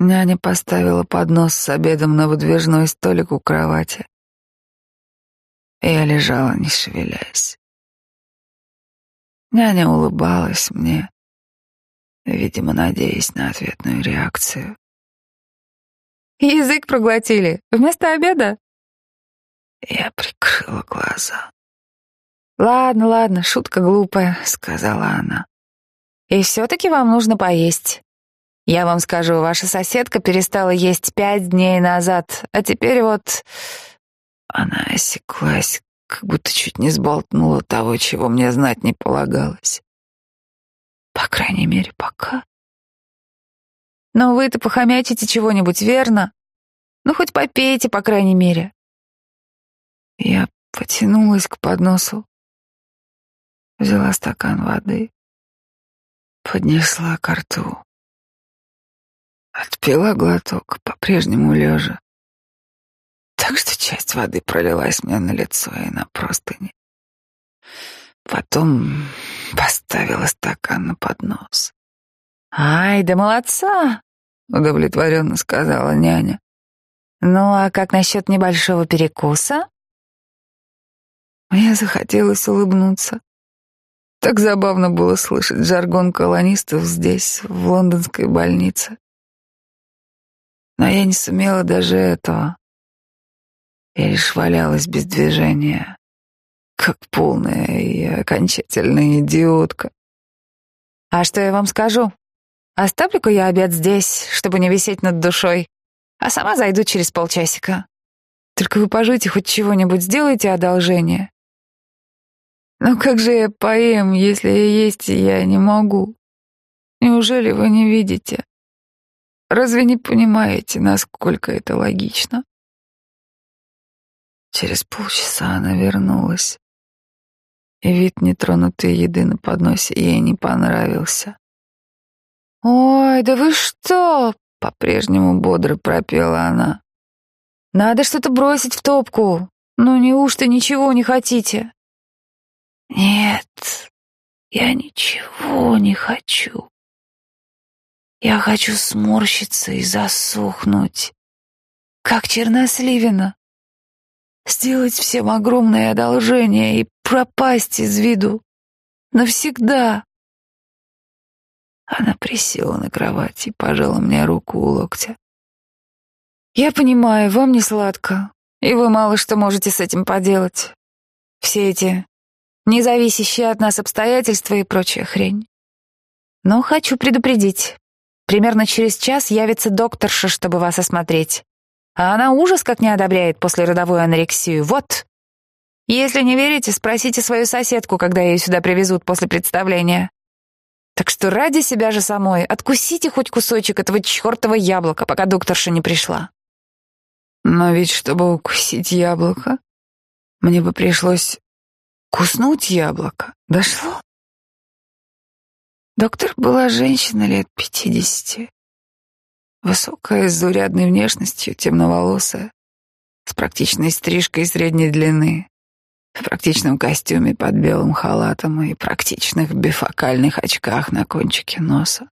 Няня поставила поднос с обедом на выдвижной столик у кровати. Я лежала, не шевелясь. Няня улыбалась мне, видимо, надеясь на ответную реакцию. «Язык проглотили вместо обеда?» Я прикрыла глаза. «Ладно, ладно, шутка глупая», — сказала она. «И все-таки вам нужно поесть. Я вам скажу, ваша соседка перестала есть пять дней назад, а теперь вот...» Она осеклась, как будто чуть не сболтнула того, чего мне знать не полагалось. По крайней мере, пока. «Но вы-то похомячите чего-нибудь, верно? Ну, хоть попейте, по крайней мере». Я потянулась к подносу, взяла стакан воды, поднесла к рту, отпила глоток, по-прежнему лежа, так что часть воды пролилась мне на лицо и на простыни. Потом поставила стакан на поднос. «Ай, да молодца!» — удовлетворенно сказала няня. «Ну, а как насчет небольшого перекуса?» Мне захотелось улыбнуться. Так забавно было слышать жаргон колонистов здесь, в лондонской больнице. Но я не сумела даже этого. Я лишь валялась без движения, как полная и окончательная идиотка. «А что я вам скажу? Оставлю-ка я обед здесь, чтобы не висеть над душой, а сама зайду через полчасика. Только вы пожуйте хоть чего-нибудь, сделайте одолжение. Но как же я поем, если я есть я не могу? Неужели вы не видите? Разве не понимаете, насколько это логично? Через полчаса она вернулась, и вид нетронутой еды на подносе ей не понравился. «Ой, да вы что?» — по-прежнему бодро пропела она. «Надо что-то бросить в топку. Ну неужто ничего не хотите?» Нет, я ничего не хочу. Я хочу сморщиться и засохнуть, как черносливина, сделать всем огромное одолжение и пропасть из виду навсегда. Она присела на кровать и пожала мне руку у локтя. «Я понимаю, вам не сладко, и вы мало что можете с этим поделать. Все эти независящие от нас обстоятельства и прочая хрень. Но хочу предупредить. Примерно через час явится докторша, чтобы вас осмотреть. А она ужас как не одобряет послеродовую анорексию. Вот. Если не верите, спросите свою соседку, когда ее сюда привезут после представления. Так что ради себя же самой откусите хоть кусочек этого чертова яблока, пока докторша не пришла. Но ведь, чтобы укусить яблоко, мне бы пришлось куснуть яблоко. Дошло? Доктор была женщина лет пятидесяти. Высокая, с заурядной внешностью, темноволосая, с практичной стрижкой средней длины, в практичном костюме под белым халатом и практичных бифокальных очках на кончике носа.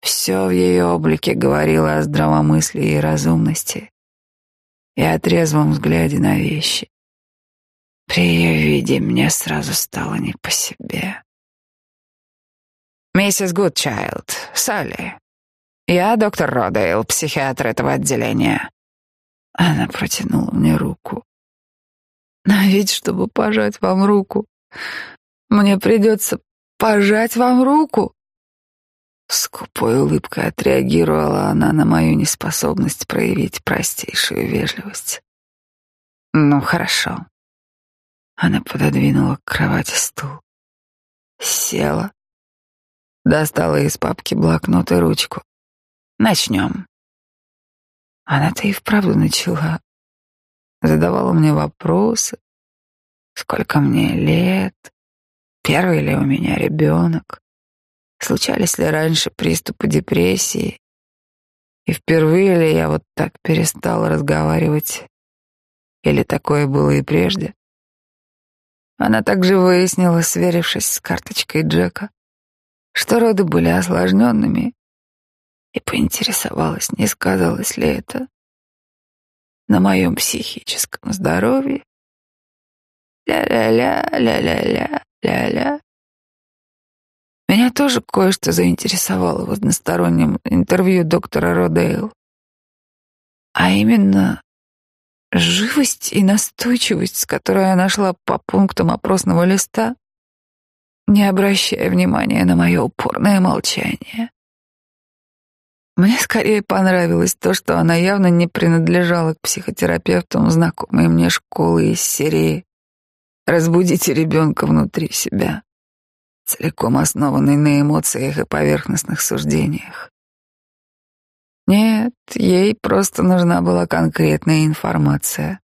Все в ее облике говорило о здравомыслии и разумности и о трезвом взгляде на вещи. При ее виде мне сразу стало не по себе. «Миссис Гудчайлд, Салли. Я доктор Родейл, психиатр этого отделения». Она протянула мне руку. «Но ведь, чтобы пожать вам руку, мне придется пожать вам руку». Скупой улыбкой отреагировала она на мою неспособность проявить простейшую вежливость. «Ну, хорошо». Она пододвинула к кровати стул. Села Достала из папки блокнот и ручку. Начнем. Она-то и вправду начала. Задавала мне вопросы. Сколько мне лет? Первый ли у меня ребенок? Случались ли раньше приступы депрессии? И впервые ли я вот так перестала разговаривать? Или такое было и прежде? Она также выяснила, сверившись с карточкой Джека, что роды были осложненными, и поинтересовалась, не сказалось ли это на моем психическом здоровье. Ля-ля-ля, ля-ля-ля, ля-ля. Меня тоже кое-что заинтересовало в одностороннем интервью доктора Родейл. А именно живость и настойчивость, с которой я нашла по пунктам опросного листа, не обращая внимания на мое упорное молчание. Мне скорее понравилось то, что она явно не принадлежала к психотерапевтам знакомой мне школы из серии «Разбудите ребенка внутри себя», целиком основанной на эмоциях и поверхностных суждениях. Нет, ей просто нужна была конкретная информация,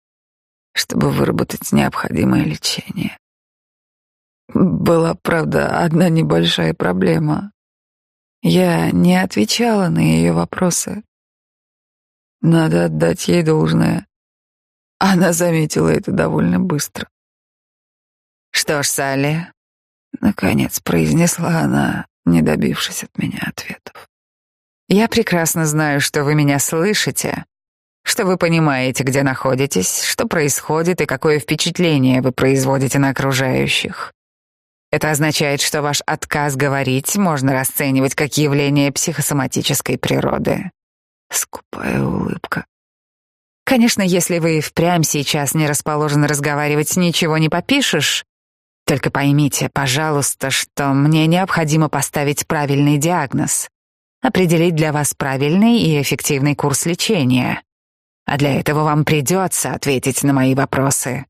чтобы выработать необходимое лечение. Была, правда, одна небольшая проблема. Я не отвечала на ее вопросы. Надо отдать ей должное. Она заметила это довольно быстро. «Что ж, Салли?» — наконец произнесла она, не добившись от меня ответов. «Я прекрасно знаю, что вы меня слышите, что вы понимаете, где находитесь, что происходит и какое впечатление вы производите на окружающих. Это означает, что ваш отказ говорить можно расценивать как явление психосоматической природы. Скупая улыбка. Конечно, если вы впрямь сейчас не расположены разговаривать, ничего не попишешь. Только поймите, пожалуйста, что мне необходимо поставить правильный диагноз, определить для вас правильный и эффективный курс лечения. А для этого вам придется ответить на мои вопросы.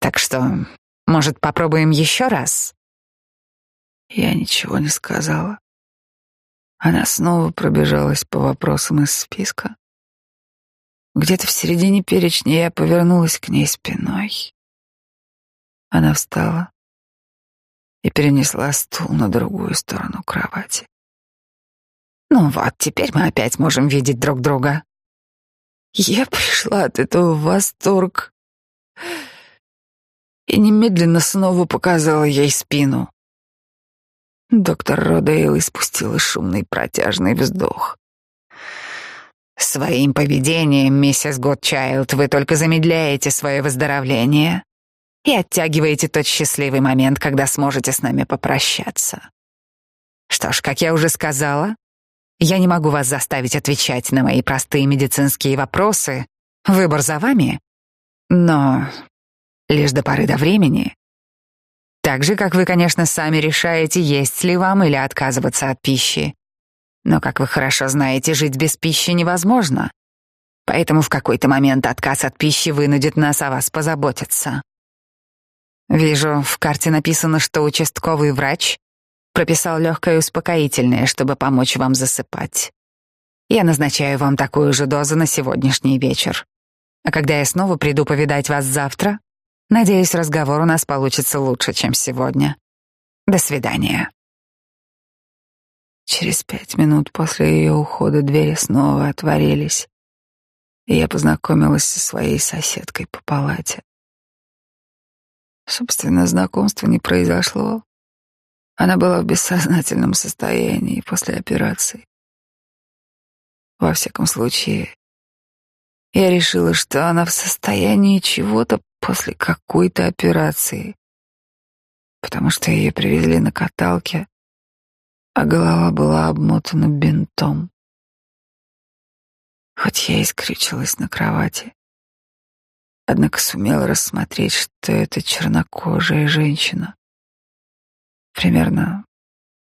Так что, может, попробуем еще раз? Я ничего не сказала. Она снова пробежалась по вопросам из списка. Где-то в середине перечня я повернулась к ней спиной. Она встала и перенесла стул на другую сторону кровати. «Ну вот, теперь мы опять можем видеть друг друга». Я пришла от этого в восторг и немедленно снова показала ей спину. Доктор Родейл испустила шумный протяжный вздох. «Своим поведением, миссис Годчайлд, вы только замедляете свое выздоровление и оттягиваете тот счастливый момент, когда сможете с нами попрощаться. Что ж, как я уже сказала, я не могу вас заставить отвечать на мои простые медицинские вопросы. Выбор за вами. Но лишь до поры до времени. Так же, как вы, конечно, сами решаете, есть ли вам или отказываться от пищи. Но, как вы хорошо знаете, жить без пищи невозможно. Поэтому в какой-то момент отказ от пищи вынудит нас о вас позаботиться. Вижу, в карте написано, что участковый врач прописал легкое успокоительное, чтобы помочь вам засыпать. Я назначаю вам такую же дозу на сегодняшний вечер. А когда я снова приду повидать вас завтра, надеюсь, разговор у нас получится лучше, чем сегодня. До свидания. Через пять минут после ее ухода двери снова отворились, и я познакомилась со своей соседкой по палате. Собственно, знакомство не произошло. Она была в бессознательном состоянии после операции. Во всяком случае, я решила, что она в состоянии чего-то после какой-то операции, потому что ее привезли на каталке, а голова была обмотана бинтом. Хоть я и скрючилась на кровати, однако сумела рассмотреть, что это чернокожая женщина, примерно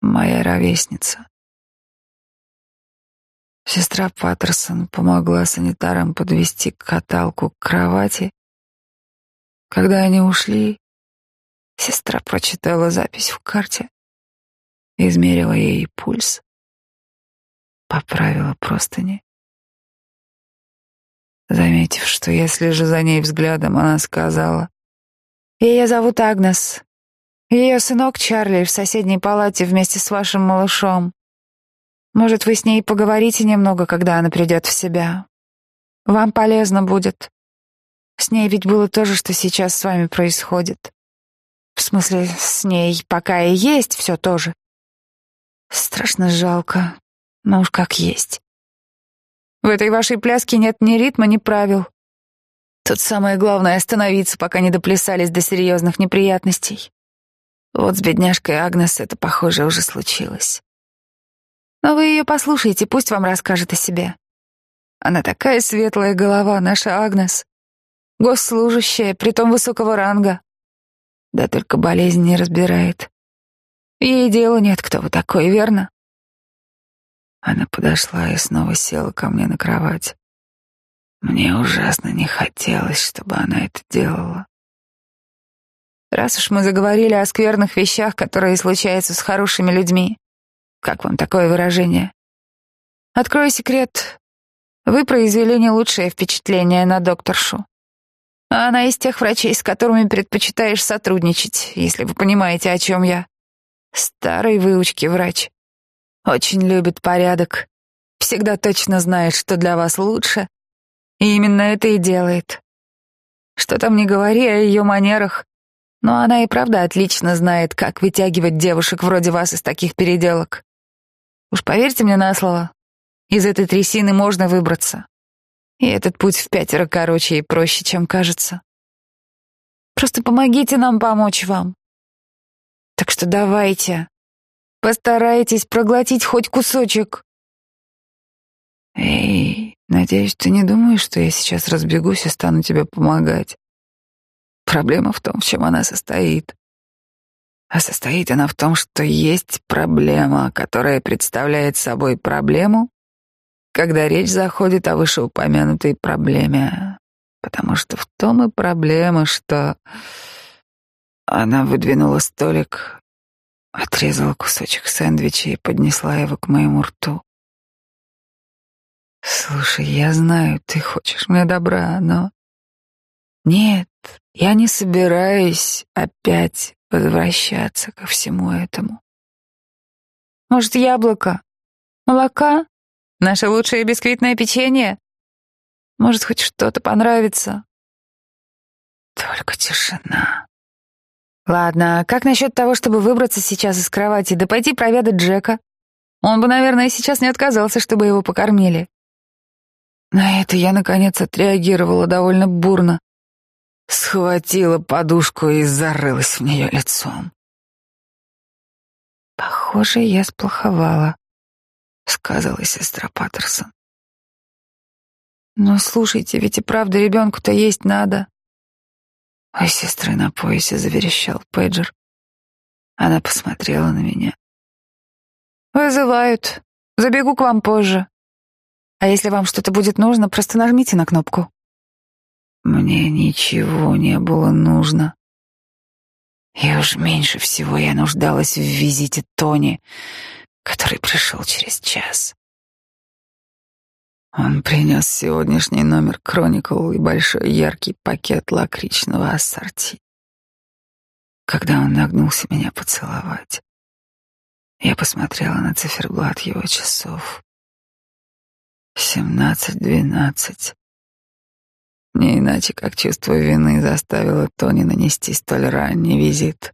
моя ровесница. Сестра Паттерсон помогла санитарам подвести каталку к кровати. Когда они ушли, сестра прочитала запись в карте, измерила ей пульс, поправила простыни. Заметив, что я слежу за ней взглядом, она сказала, «Ее зовут Агнес. Ее сынок Чарли в соседней палате вместе с вашим малышом. Может, вы с ней поговорите немного, когда она придет в себя. Вам полезно будет. С ней ведь было то же, что сейчас с вами происходит. В смысле, с ней пока и есть все то же. Страшно жалко, но уж как есть. В этой вашей пляске нет ни ритма, ни правил. Тут самое главное — остановиться, пока не доплясались до серьезных неприятностей. Вот с бедняжкой Агнес это, похоже, уже случилось. Но вы ее послушайте, пусть вам расскажет о себе. Она такая светлая голова, наша Агнес. Госслужащая, притом высокого ранга. Да только болезнь не разбирает. Ей дела нет, кто вы такой, верно? Она подошла и снова села ко мне на кровать. Мне ужасно не хотелось, чтобы она это делала. Раз уж мы заговорили о скверных вещах, которые случаются с хорошими людьми, как вам такое выражение? Открою секрет. Вы произвели не лучшее впечатление на докторшу. А она из тех врачей, с которыми предпочитаешь сотрудничать, если вы понимаете, о чем я. Старой выучки врач. Очень любит порядок. Всегда точно знает, что для вас лучше. И именно это и делает. Что там не говори о ее манерах, но она и правда отлично знает, как вытягивать девушек вроде вас из таких переделок. Уж поверьте мне на слово, из этой трясины можно выбраться. И этот путь в пятеро короче и проще, чем кажется. Просто помогите нам помочь вам. Так что давайте, постарайтесь проглотить хоть кусочек. Эй, надеюсь, ты не думаешь, что я сейчас разбегусь и стану тебе помогать. Проблема в том, в чем она состоит. А состоит она в том, что есть проблема, которая представляет собой проблему, когда речь заходит о вышеупомянутой проблеме. Потому что в том и проблема, что она выдвинула столик, отрезала кусочек сэндвича и поднесла его к моему рту. Слушай, я знаю, ты хочешь мне добра, но... Нет, я не собираюсь опять возвращаться ко всему этому. Может, яблоко? Молока? Наше лучшее бисквитное печенье? Может, хоть что-то понравится? Только тишина. Ладно, как насчет того, чтобы выбраться сейчас из кровати, да пойти проведать Джека? Он бы, наверное, сейчас не отказался, чтобы его покормили. На это я, наконец, отреагировала довольно бурно схватила подушку и зарылась в нее лицом. Похоже, я сплоховала, сказала сестра Паттерсон. Но слушайте, ведь и правда ребенку-то есть надо. Ой, сестры на поясе заверещал Пейджер. Она посмотрела на меня. Вызывают. Забегу к вам позже. А если вам что-то будет нужно, просто нажмите на кнопку. Мне ничего не было нужно. И уж меньше всего я нуждалась в визите Тони, который пришел через час. Он принес сегодняшний номер Кроникл и большой яркий пакет лакричного ассорти. Когда он нагнулся меня поцеловать, я посмотрела на циферблат его часов. Семнадцать-двенадцать. Не иначе, как чувство вины заставило Тони нанести столь ранний визит.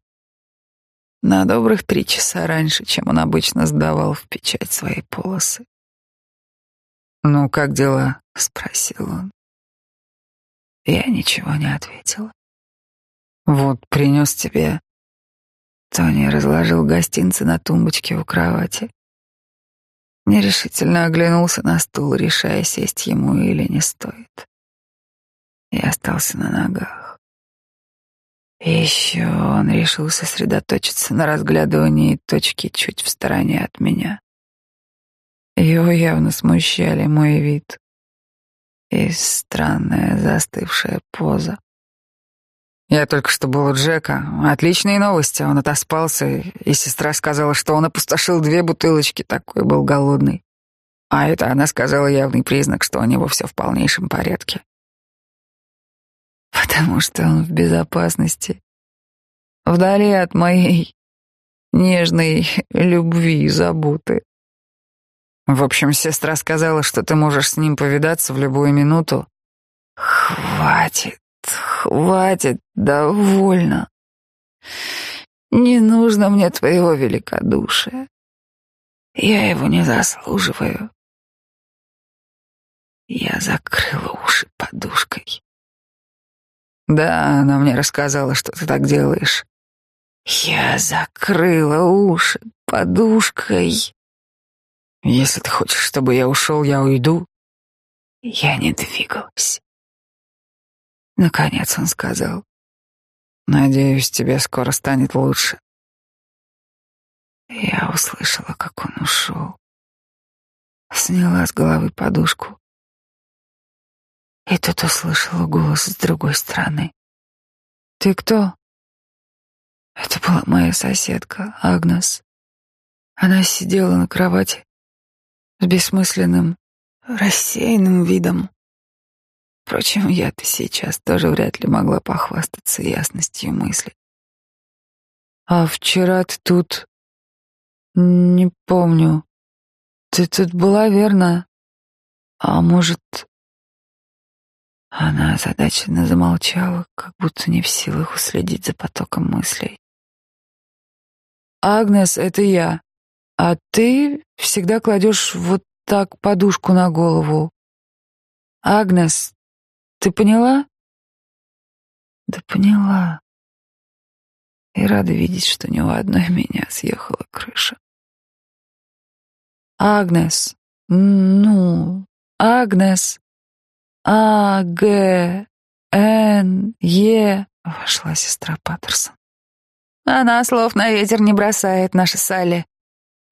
На добрых три часа раньше, чем он обычно сдавал в печать свои полосы. «Ну, как дела?» — спросил он. Я ничего не ответила. «Вот, принес тебе...» Тони разложил гостинцы на тумбочке у кровати. Нерешительно оглянулся на стул, решая, сесть ему или не стоит и остался на ногах. И еще он решил сосредоточиться на разглядывании точки чуть в стороне от меня. Его явно смущали мой вид и странная застывшая поза. Я только что был у Джека. Отличные новости. Он отоспался, и сестра сказала, что он опустошил две бутылочки, такой был голодный. А это она сказала явный признак, что у него все в полнейшем порядке потому что он в безопасности, вдали от моей нежной любви и заботы. В общем, сестра сказала, что ты можешь с ним повидаться в любую минуту. Хватит, хватит, довольно. Не нужно мне твоего великодушия. Я его не заслуживаю. Я закрыла уши подушкой. Да, она мне рассказала, что ты так делаешь. Я закрыла уши подушкой. Если ты хочешь, чтобы я ушел, я уйду. Я не двигалась. Наконец он сказал. Надеюсь, тебе скоро станет лучше. Я услышала, как он ушел. Сняла с головы подушку и тут услышала голос с другой стороны. «Ты кто?» Это была моя соседка, Агнес. Она сидела на кровати с бессмысленным, рассеянным видом. Впрочем, я-то сейчас тоже вряд ли могла похвастаться ясностью мысли. «А вчера ты тут...» «Не помню. Ты тут была, верно? А может, она озадаченно замолчала, как будто не в силах уследить за потоком мыслей. «Агнес, это я. А ты всегда кладешь вот так подушку на голову. Агнес, ты поняла?» «Да поняла. И рада видеть, что ни у одной меня съехала крыша. Агнес, ну, Агнес, а, Г, Н, Е, вошла сестра Паттерсон. Она слов на ветер не бросает, наша Салли,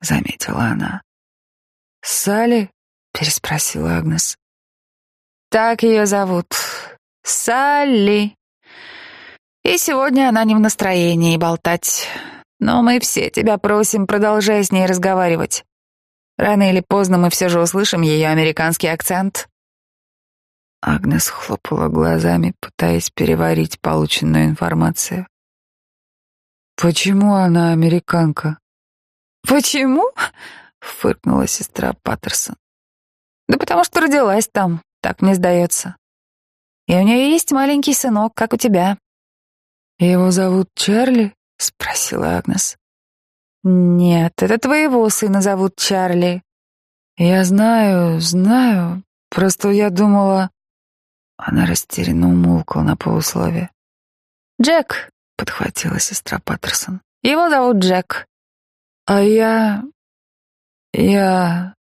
заметила она. Салли? переспросила Агнес. Так ее зовут. Салли. И сегодня она не в настроении болтать. Но мы все тебя просим, продолжай с ней разговаривать. Рано или поздно мы все же услышим ее американский акцент. Агнес хлопала глазами, пытаясь переварить полученную информацию. «Почему она американка?» «Почему?» — фыркнула сестра Паттерсон. «Да потому что родилась там, так мне сдается. И у нее есть маленький сынок, как у тебя». «Его зовут Чарли?» — спросила Агнес. «Нет, это твоего сына зовут Чарли». «Я знаю, знаю. Просто я думала...» Она растерянно умолкла на полуслове. «Джек», — подхватила сестра Паттерсон. «Его зовут Джек. А я... я...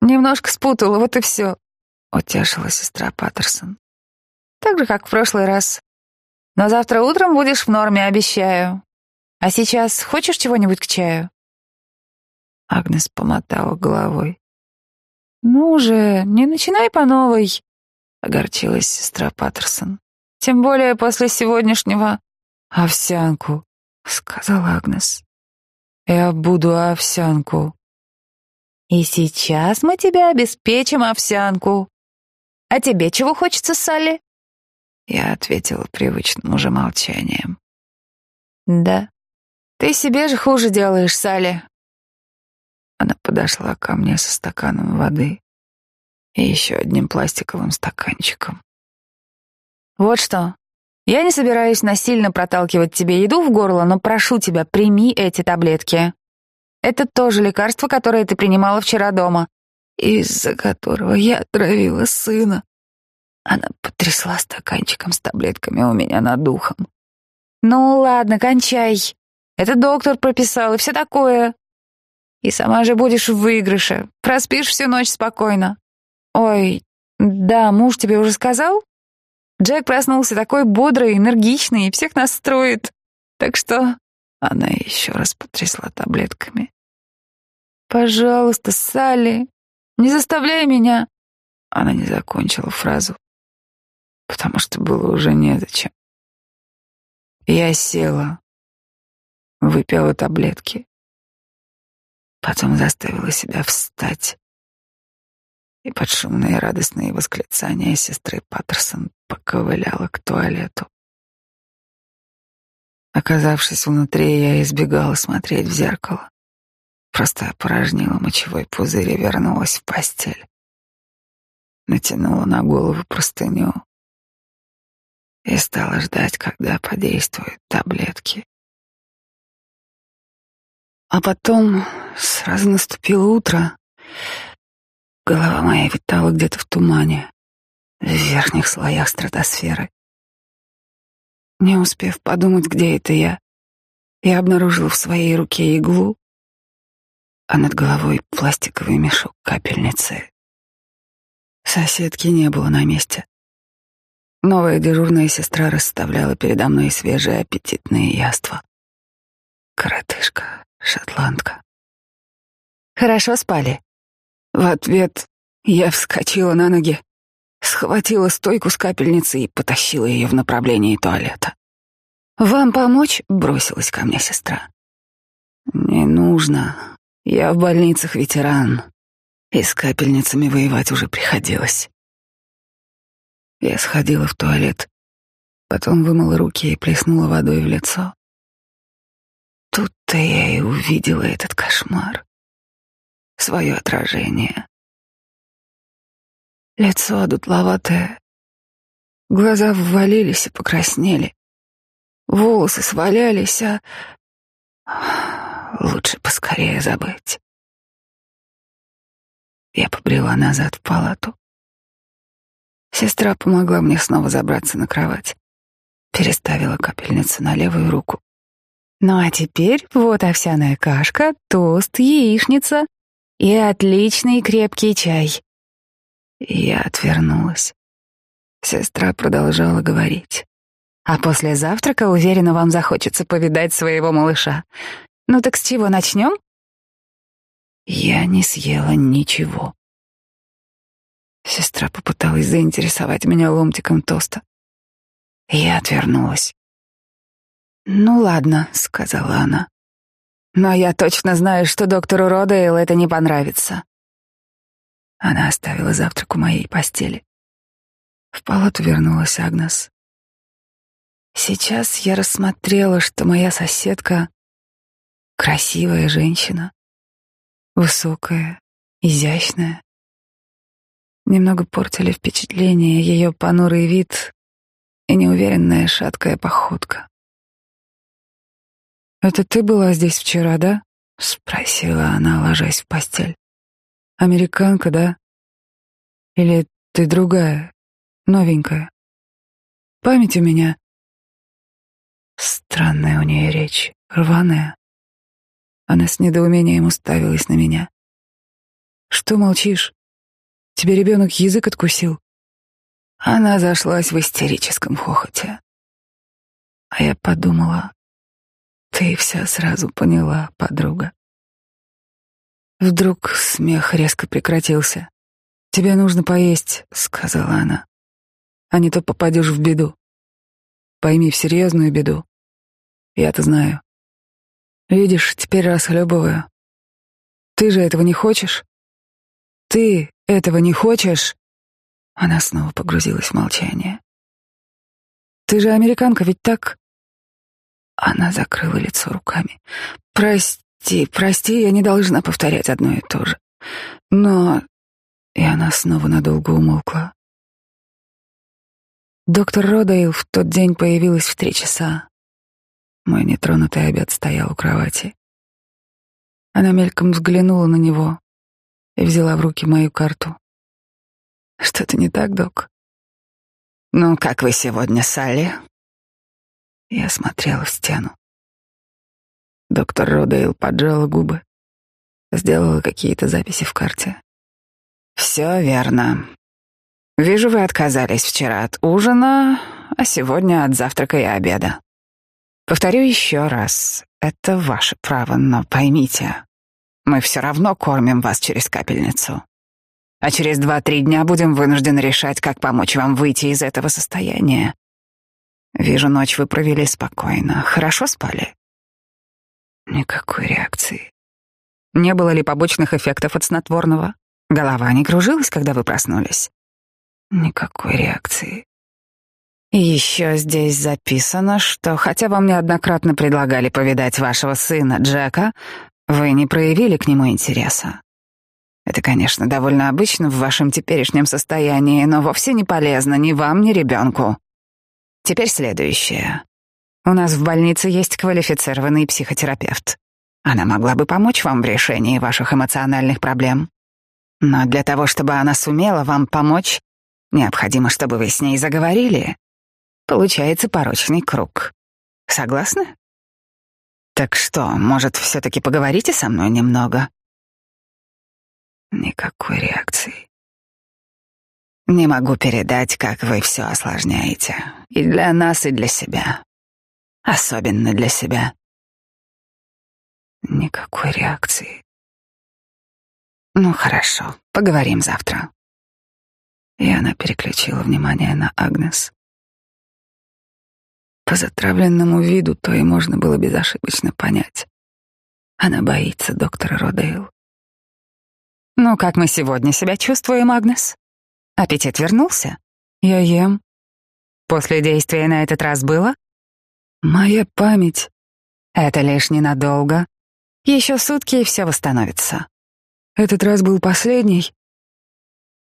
Немножко спутала, вот и все, — утешила сестра Паттерсон. Так же, как в прошлый раз. Но завтра утром будешь в норме, обещаю. А сейчас хочешь чего-нибудь к чаю? Агнес помотала головой. «Ну же, не начинай по новой», — огорчилась сестра Паттерсон. «Тем более после сегодняшнего...» «Овсянку», — сказала Агнес. «Я буду овсянку». «И сейчас мы тебе обеспечим овсянку. А тебе чего хочется, Салли?» Я ответила привычным уже молчанием. «Да, ты себе же хуже делаешь, Салли. Она подошла ко мне со стаканом воды и еще одним пластиковым стаканчиком. «Вот что. Я не собираюсь насильно проталкивать тебе еду в горло, но прошу тебя, прими эти таблетки. Это тоже лекарство, которое ты принимала вчера дома, из-за которого я отравила сына». Она потрясла стаканчиком с таблетками у меня над духом. «Ну ладно, кончай. Это доктор прописал и все такое. И сама же будешь в выигрыше. Проспишь всю ночь спокойно. Ой, да, муж тебе уже сказал? Джек проснулся такой бодрый, энергичный и всех нас строит. Так что... Она еще раз потрясла таблетками. «Пожалуйста, Салли, не заставляй меня». Она не закончила фразу, потому что было уже незачем. Я села, выпила таблетки Потом заставила себя встать. И под шумные радостные восклицания сестры Паттерсон поковыляла к туалету. Оказавшись внутри, я избегала смотреть в зеркало. Просто опорожнила мочевой пузырь и вернулась в постель. Натянула на голову простыню и стала ждать, когда подействуют таблетки. А потом сразу наступило утро. Голова моя витала где-то в тумане, в верхних слоях стратосферы. Не успев подумать, где это я, я обнаружила в своей руке иглу, а над головой пластиковый мешок капельницы. Соседки не было на месте. Новая дежурная сестра расставляла передо мной свежие аппетитные яства. Коротышка, шотландка. Хорошо спали. В ответ я вскочила на ноги, схватила стойку с капельницей и потащила ее в направлении туалета. «Вам помочь?» — бросилась ко мне сестра. «Не нужно. Я в больницах ветеран, и с капельницами воевать уже приходилось». Я сходила в туалет, потом вымыла руки и плеснула водой в лицо. Тут-то я и увидела этот кошмар. Свое отражение. Лицо одутловатое. Глаза ввалились и покраснели. Волосы свалялись, а... Лучше поскорее забыть. Я побрела назад в палату. Сестра помогла мне снова забраться на кровать. Переставила капельницу на левую руку. Ну а теперь вот овсяная кашка, тост, яичница и отличный крепкий чай. Я отвернулась. Сестра продолжала говорить. А после завтрака, уверена, вам захочется повидать своего малыша. Ну так с чего начнем? Я не съела ничего. Сестра попыталась заинтересовать меня ломтиком тоста. Я отвернулась. «Ну ладно», — сказала она. «Но я точно знаю, что доктору Родейл это не понравится». Она оставила завтрак у моей постели. В палату вернулась Агнес. Сейчас я рассмотрела, что моя соседка — красивая женщина, высокая, изящная. Немного портили впечатление ее понурый вид и неуверенная шаткая походка. «Это ты была здесь вчера, да?» — спросила она, ложась в постель. «Американка, да? Или ты другая, новенькая? Память у меня...» Странная у нее речь, рваная. Она с недоумением уставилась на меня. «Что молчишь? Тебе ребенок язык откусил?» Она зашлась в истерическом хохоте. А я подумала, ты все сразу поняла, подруга. Вдруг смех резко прекратился. «Тебе нужно поесть», — сказала она. «А не то попадешь в беду. Пойми, в серьезную беду. Я-то знаю. Видишь, теперь расхлебываю. Ты же этого не хочешь? Ты этого не хочешь? Она снова погрузилась в молчание. Ты же американка, ведь так? Она закрыла лицо руками. Прости, прости, я не должна повторять одно и то же. Но... И она снова надолго умолкла. Доктор Родейл в тот день появилась в три часа. Мой нетронутый обед стоял у кровати. Она мельком взглянула на него и взяла в руки мою карту. Что-то не так, док? Ну, как вы сегодня, Салли? Я смотрела в стену. Доктор Родейл поджала губы, сделала какие-то записи в карте. Все верно. Вижу, вы отказались вчера от ужина, а сегодня от завтрака и обеда. Повторю еще раз, это ваше право, но поймите, мы все равно кормим вас через капельницу. А через два-три дня будем вынуждены решать, как помочь вам выйти из этого состояния. Вижу, ночь вы провели спокойно. Хорошо спали? Никакой реакции. Не было ли побочных эффектов от снотворного? Голова не кружилась, когда вы проснулись? Никакой реакции. И еще здесь записано, что хотя вам неоднократно предлагали повидать вашего сына Джека, вы не проявили к нему интереса. Это, конечно, довольно обычно в вашем теперешнем состоянии, но вовсе не полезно ни вам, ни ребенку. Теперь следующее. У нас в больнице есть квалифицированный психотерапевт. Она могла бы помочь вам в решении ваших эмоциональных проблем. Но для того, чтобы она сумела вам помочь, необходимо, чтобы вы с ней заговорили. Получается порочный круг. Согласны? Так что, может, все-таки поговорите со мной немного? Никакой реакции. Не могу передать, как вы все осложняете. И для нас, и для себя. Особенно для себя. Никакой реакции. Ну хорошо, поговорим завтра. И она переключила внимание на Агнес. По затравленному виду то и можно было безошибочно понять. Она боится доктора Родейл. «Ну, как мы сегодня себя чувствуем, Агнес? Аппетит вернулся? Я ем. После действия на этот раз было? Моя память. Это лишь ненадолго. Еще сутки, и все восстановится. Этот раз был последний.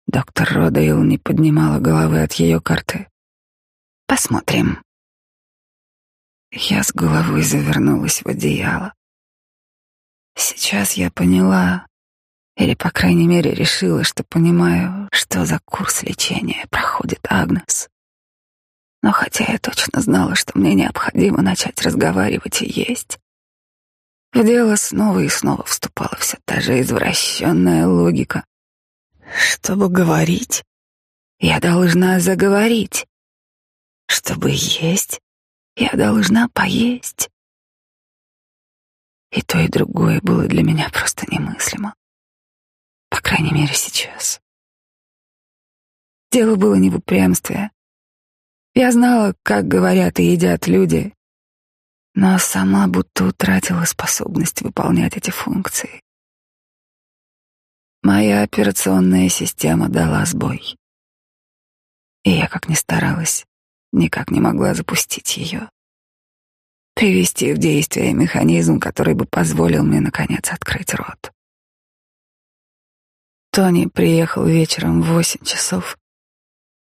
Доктор Родейл не поднимала головы от ее карты. Посмотрим. Я с головой завернулась в одеяло. Сейчас я поняла, или, по крайней мере, решила, что понимаю, что за курс лечения проходит Агнес. Но хотя я точно знала, что мне необходимо начать разговаривать и есть, в дело снова и снова вступала вся та же извращенная логика. Чтобы говорить, я должна заговорить. Чтобы есть, я должна поесть. И то, и другое было для меня просто немыслимо. По крайней мере, сейчас. Дело было не в упрямстве. Я знала, как говорят и едят люди, но сама будто утратила способность выполнять эти функции. Моя операционная система дала сбой. И я, как ни старалась, никак не могла запустить ее. Привести в действие механизм, который бы позволил мне, наконец, открыть рот. Тони приехал вечером в восемь часов.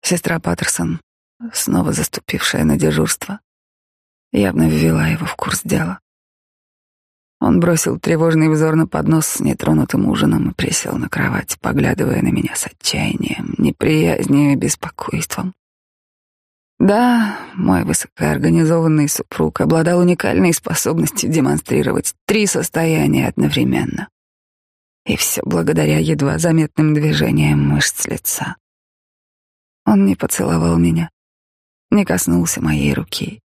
Сестра Паттерсон, снова заступившая на дежурство, явно ввела его в курс дела. Он бросил тревожный взор на поднос с нетронутым ужином и присел на кровать, поглядывая на меня с отчаянием, неприязнью и беспокойством. Да, мой высокоорганизованный супруг обладал уникальной способностью демонстрировать три состояния одновременно. И все благодаря едва заметным движениям мышц лица. Он не поцеловал меня, не коснулся моей руки.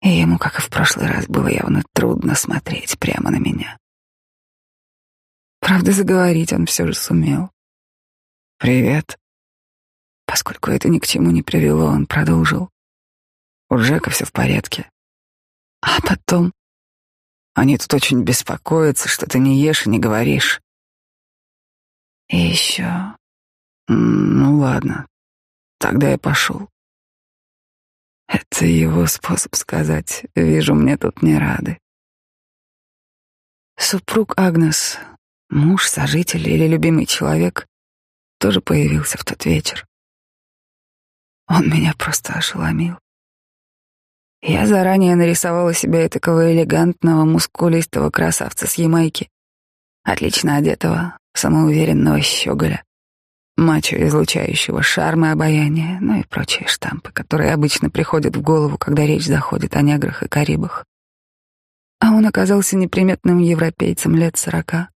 И ему, как и в прошлый раз, было явно трудно смотреть прямо на меня. Правда, заговорить он все же сумел. «Привет». Поскольку это ни к чему не привело, он продолжил. «У Джека все в порядке». А потом... Они тут очень беспокоятся, что ты не ешь и не говоришь. И еще... Ну ладно, тогда я пошел. Это его способ сказать «вижу, мне тут не рады». Супруг Агнес, муж, сожитель или любимый человек, тоже появился в тот вечер. Он меня просто ошеломил. Я заранее нарисовала себе такого элегантного, мускулистого красавца с Ямайки, отлично одетого, самоуверенного щеголя мачо, излучающего шарм и обаяние, ну и прочие штампы, которые обычно приходят в голову, когда речь заходит о неграх и карибах. А он оказался неприметным европейцем лет сорока,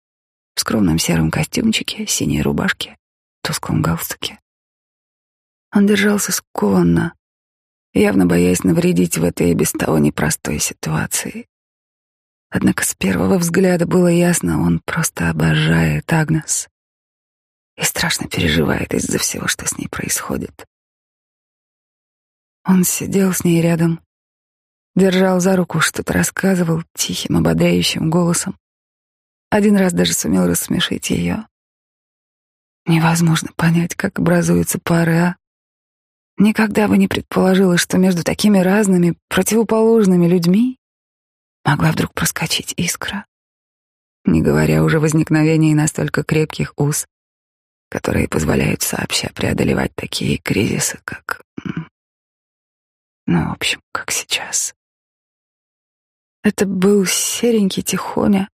в скромном сером костюмчике, синей рубашке, тусклом галстуке. Он держался скованно, явно боясь навредить в этой и без того непростой ситуации. Однако с первого взгляда было ясно, он просто обожает Агнес и страшно переживает из-за всего, что с ней происходит. Он сидел с ней рядом, держал за руку, что-то рассказывал тихим, ободряющим голосом. Один раз даже сумел рассмешить ее. Невозможно понять, как образуются пары, а? Никогда бы не предположила, что между такими разными, противоположными людьми могла вдруг проскочить искра. Не говоря уже о возникновении настолько крепких уз, которые позволяют сообща преодолевать такие кризисы, как... Ну, в общем, как сейчас. Это был серенький Тихоня,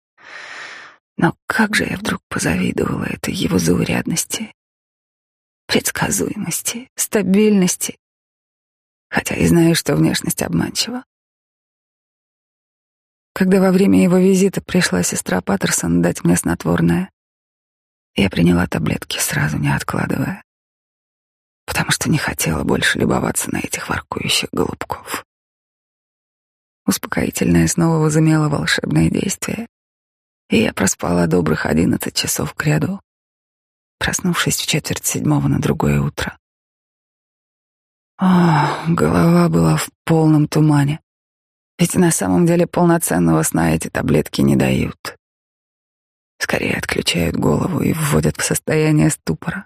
но как же я вдруг позавидовала этой его заурядности, предсказуемости, стабильности, хотя и знаю, что внешность обманчива. Когда во время его визита пришла сестра Паттерсон дать мне снотворное, я приняла таблетки, сразу не откладывая, потому что не хотела больше любоваться на этих воркующих голубков. Успокоительное снова возымело волшебное действие, и я проспала добрых одиннадцать часов к ряду, проснувшись в четверть седьмого на другое утро. О, голова была в полном тумане, ведь на самом деле полноценного сна эти таблетки не дают скорее отключают голову и вводят в состояние ступора.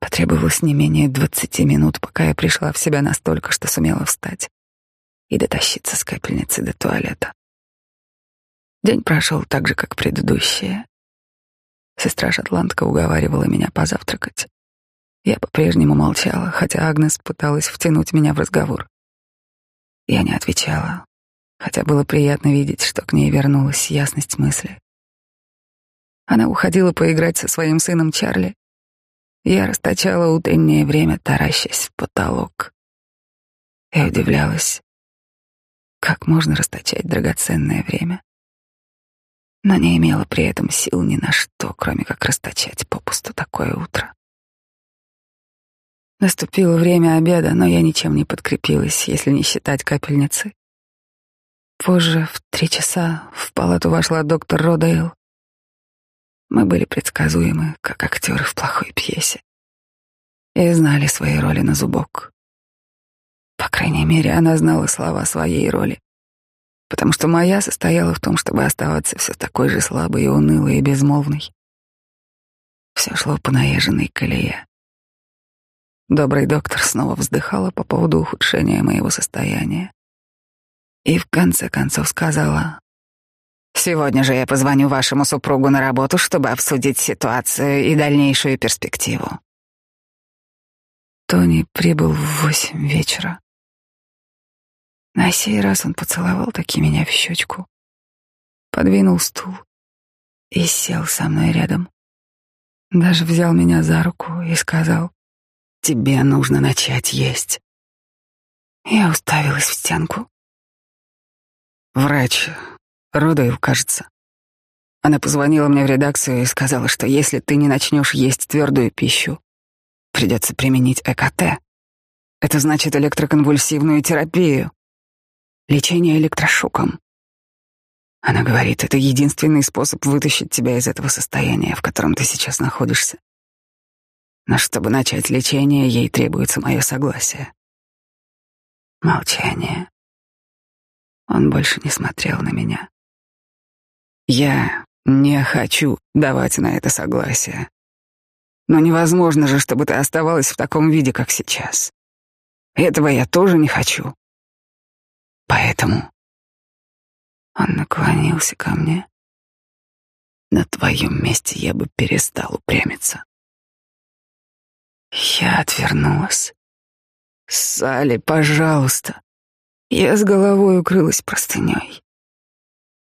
Потребовалось не менее двадцати минут, пока я пришла в себя настолько, что сумела встать и дотащиться с капельницы до туалета. День прошел так же, как предыдущие. Сестра-шотландка уговаривала меня позавтракать. Я по-прежнему молчала, хотя Агнес пыталась втянуть меня в разговор. Я не отвечала, хотя было приятно видеть, что к ней вернулась ясность мысли. Она уходила поиграть со своим сыном Чарли. Я расточала утреннее время, таращась в потолок. Я удивлялась, как можно расточать драгоценное время. Но не имела при этом сил ни на что, кроме как расточать попусту такое утро. Наступило время обеда, но я ничем не подкрепилась, если не считать капельницы. Позже, в три часа, в палату вошла доктор Родейл. Мы были предсказуемы, как актеры в плохой пьесе. И знали свои роли на зубок. По крайней мере, она знала слова своей роли. Потому что моя состояла в том, чтобы оставаться все такой же слабой и унылой и безмолвной. Все шло по наезженной колее. Добрый доктор снова вздыхала по поводу ухудшения моего состояния. И в конце концов сказала, Сегодня же я позвоню вашему супругу на работу, чтобы обсудить ситуацию и дальнейшую перспективу. Тони прибыл в восемь вечера. На сей раз он поцеловал таки меня в щечку, подвинул стул и сел со мной рядом. Даже взял меня за руку и сказал, Тебе нужно начать есть. Я уставилась в стенку. Врач, Родоев, кажется. Она позвонила мне в редакцию и сказала, что если ты не начнешь есть твердую пищу, придется применить ЭКТ. Это значит электроконвульсивную терапию. Лечение электрошоком. Она говорит, это единственный способ вытащить тебя из этого состояния, в котором ты сейчас находишься. Но чтобы начать лечение, ей требуется мое согласие. Молчание. Он больше не смотрел на меня. Я не хочу давать на это согласие. Но невозможно же, чтобы ты оставалась в таком виде, как сейчас. Этого я тоже не хочу. Поэтому он наклонился ко мне. На твоем месте я бы перестал упрямиться. Я отвернулась. Салли, пожалуйста. Я с головой укрылась простыней.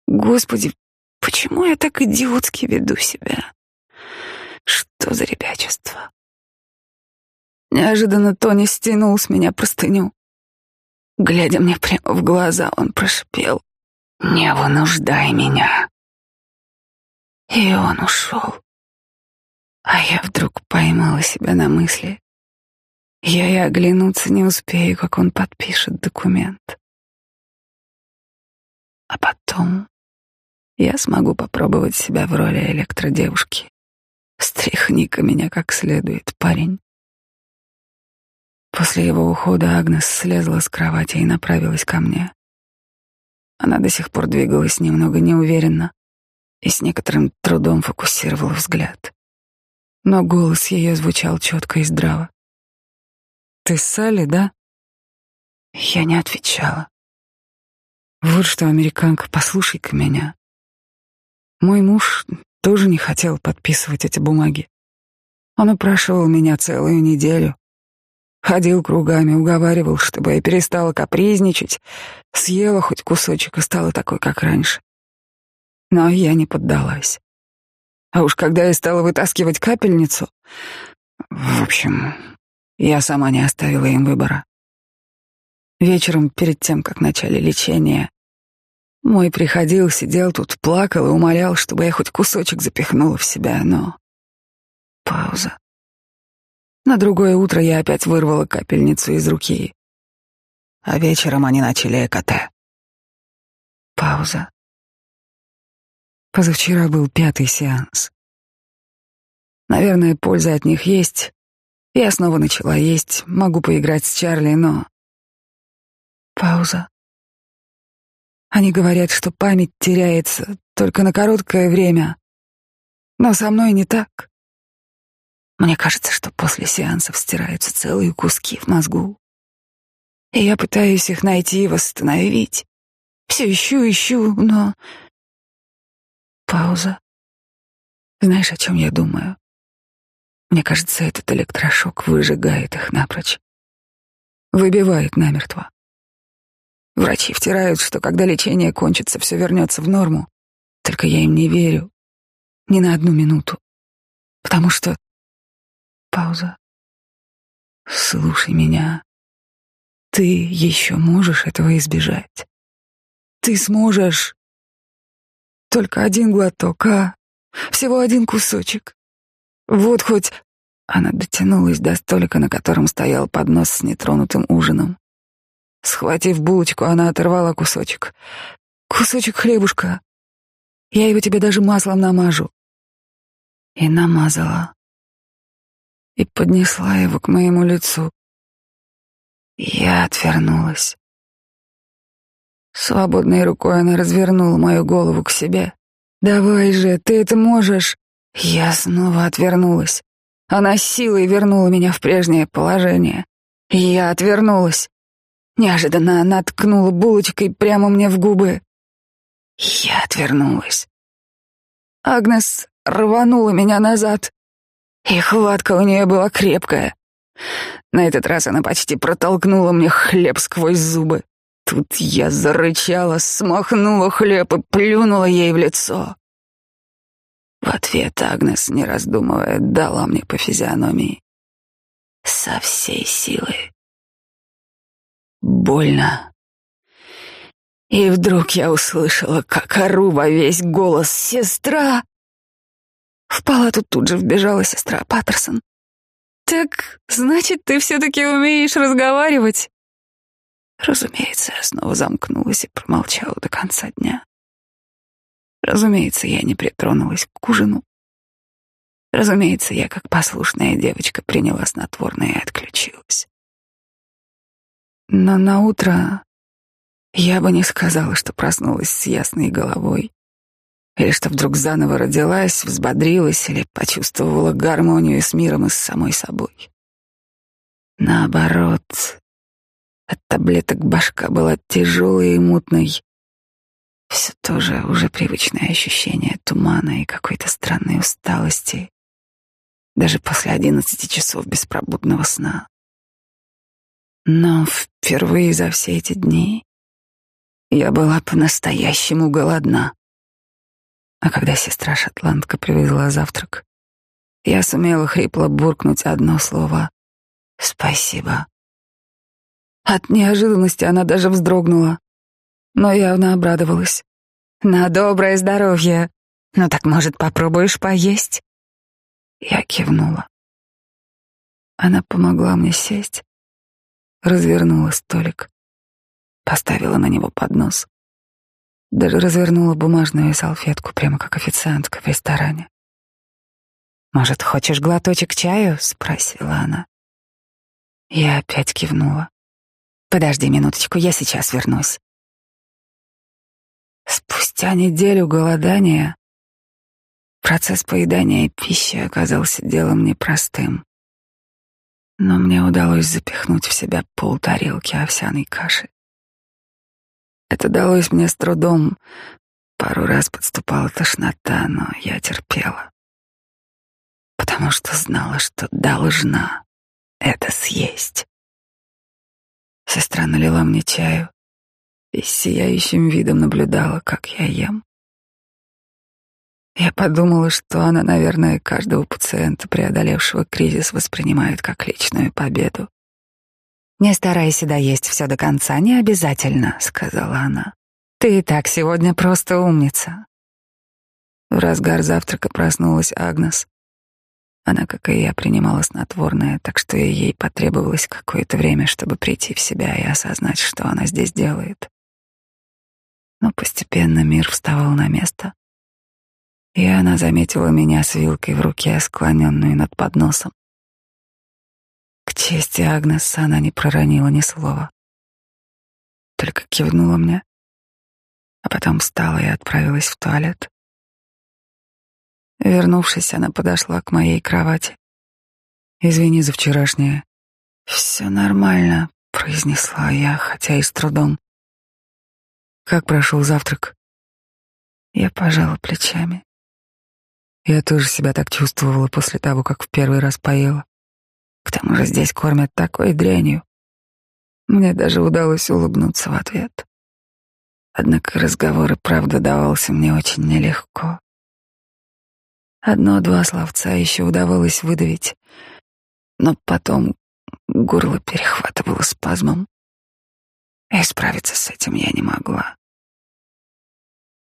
Господи, почему я так идиотски веду себя? Что за ребячество? Неожиданно Тони стянул с меня простыню. Глядя мне прямо в глаза, он прошипел. «Не вынуждай меня». И он ушел. А я вдруг поймала себя на мысли. Я и оглянуться не успею, как он подпишет документ. А потом я смогу попробовать себя в роли электродевушки. Стряхни-ка меня как следует, парень. После его ухода Агнес слезла с кровати и направилась ко мне. Она до сих пор двигалась немного неуверенно и с некоторым трудом фокусировала взгляд но голос ее звучал четко и здраво. «Ты Салли, да?» Я не отвечала. «Вот что, американка, послушай-ка меня. Мой муж тоже не хотел подписывать эти бумаги. Он упрашивал меня целую неделю. Ходил кругами, уговаривал, чтобы я перестала капризничать, съела хоть кусочек и стала такой, как раньше. Но я не поддалась. А уж когда я стала вытаскивать капельницу... В общем, я сама не оставила им выбора. Вечером, перед тем, как начали лечение, мой приходил, сидел тут, плакал и умолял, чтобы я хоть кусочек запихнула в себя, но... Пауза. На другое утро я опять вырвала капельницу из руки. А вечером они начали ЭКТ. Пауза. Позавчера был пятый сеанс. Наверное, польза от них есть. Я снова начала есть, могу поиграть с Чарли, но... Пауза. Они говорят, что память теряется только на короткое время. Но со мной не так. Мне кажется, что после сеансов стираются целые куски в мозгу. И я пытаюсь их найти и восстановить. Все ищу, ищу, но Пауза. Знаешь, о чем я думаю? Мне кажется, этот электрошок выжигает их напрочь. Выбивает намертво. Врачи втирают, что когда лечение кончится, все вернется в норму. Только я им не верю. Ни на одну минуту. Потому что... Пауза. Слушай меня. Ты еще можешь этого избежать. Ты сможешь. Только один глоток, а? Всего один кусочек. Вот хоть... Она дотянулась до столика, на котором стоял поднос с нетронутым ужином. Схватив булочку, она оторвала кусочек. Кусочек хлебушка. Я его тебе даже маслом намажу. И намазала. И поднесла его к моему лицу. Я отвернулась. Свободной рукой она развернула мою голову к себе. «Давай же, ты это можешь!» Я снова отвернулась. Она силой вернула меня в прежнее положение. Я отвернулась. Неожиданно она ткнула булочкой прямо мне в губы. Я отвернулась. Агнес рванула меня назад, и хватка у нее была крепкая. На этот раз она почти протолкнула мне хлеб сквозь зубы. Тут я зарычала, смахнула хлеб и плюнула ей в лицо. В ответ Агнес, не раздумывая, дала мне по физиономии. со всей силы. Больно. И вдруг я услышала, как ору во весь голос «Сестра!». В палату тут же вбежала сестра Паттерсон. «Так, значит, ты все-таки умеешь разговаривать?» Разумеется, я снова замкнулась и промолчала до конца дня. Разумеется, я не притронулась к ужину. Разумеется, я, как послушная девочка, приняла снотворное и отключилась. Но на утро я бы не сказала, что проснулась с ясной головой, или что вдруг заново родилась, взбодрилась или почувствовала гармонию с миром и с самой собой. Наоборот, от таблеток башка была тяжелой и мутной. Все то же уже привычное ощущение тумана и какой-то странной усталости, даже после одиннадцати часов беспробудного сна. Но впервые за все эти дни я была по-настоящему голодна. А когда сестра-шотландка привезла завтрак, я сумела хрипло буркнуть одно слово «Спасибо». От неожиданности она даже вздрогнула, но явно обрадовалась. «На доброе здоровье! Ну так, может, попробуешь поесть?» Я кивнула. Она помогла мне сесть, развернула столик, поставила на него поднос, даже развернула бумажную салфетку, прямо как официантка в ресторане. «Может, хочешь глоточек чаю?» — спросила она. Я опять кивнула. «Подожди минуточку, я сейчас вернусь». Спустя неделю голодания Процесс поедания пищи оказался делом непростым. Но мне удалось запихнуть в себя полтарелки овсяной каши. Это далось мне с трудом. Пару раз подступала тошнота, но я терпела. Потому что знала, что должна это съесть. Сестра налила мне чаю и с сияющим видом наблюдала, как я ем. Я подумала, что она, наверное, каждого пациента, преодолевшего кризис, воспринимает как личную победу. «Не старайся доесть все до конца, не обязательно», — сказала она. «Ты и так сегодня просто умница». В разгар завтрака проснулась Агнес. Она, как и я, принимала снотворное, так что ей потребовалось какое-то время, чтобы прийти в себя и осознать, что она здесь делает. Но постепенно мир вставал на место. И она заметила меня с вилкой в руке, склоненную над подносом. К чести Агнес она не проронила ни слова. Только кивнула мне, а потом встала и отправилась в туалет. Вернувшись, она подошла к моей кровати. «Извини за вчерашнее». «Все нормально», — произнесла я, хотя и с трудом. «Как прошел завтрак?» Я пожала плечами. Я тоже себя так чувствовала после того, как в первый раз поела. К тому же здесь кормят такой дрянью. Мне даже удалось улыбнуться в ответ. Однако разговор и правда давался мне очень нелегко. Одно-два словца еще удавалось выдавить, но потом горло перехватывало спазмом, и справиться с этим я не могла.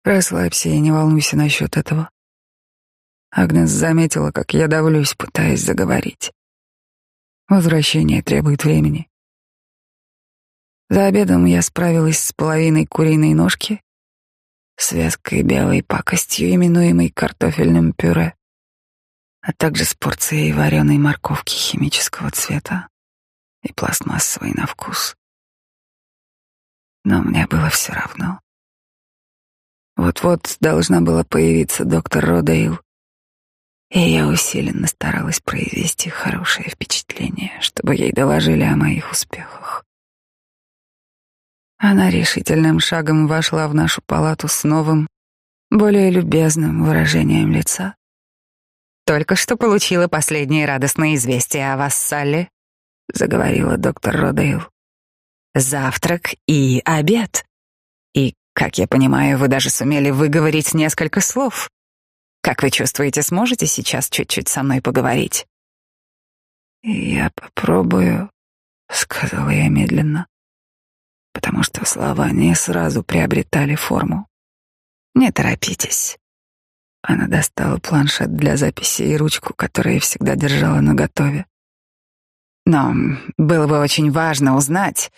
Расслабься и не волнуйся насчет этого. Агнес заметила, как я давлюсь, пытаясь заговорить. Возвращение требует времени. За обедом я справилась с половиной куриной ножки, связкой белой пакостью, именуемой картофельным пюре, а также с порцией вареной морковки химического цвета и пластмассовой на вкус. Но мне было все равно. Вот-вот должна была появиться доктор Родейл, и я усиленно старалась произвести хорошее впечатление, чтобы ей доложили о моих успехах. Она решительным шагом вошла в нашу палату с новым, более любезным выражением лица. «Только что получила последнее радостное известие о вас, Салли», — заговорила доктор Родейл. «Завтрак и обед. И, как я понимаю, вы даже сумели выговорить несколько слов. Как вы чувствуете, сможете сейчас чуть-чуть со мной поговорить? «Я попробую», — сказала я медленно, потому что слова не сразу приобретали форму. «Не торопитесь». Она достала планшет для записи и ручку, которую всегда держала наготове. «Но было бы очень важно узнать...»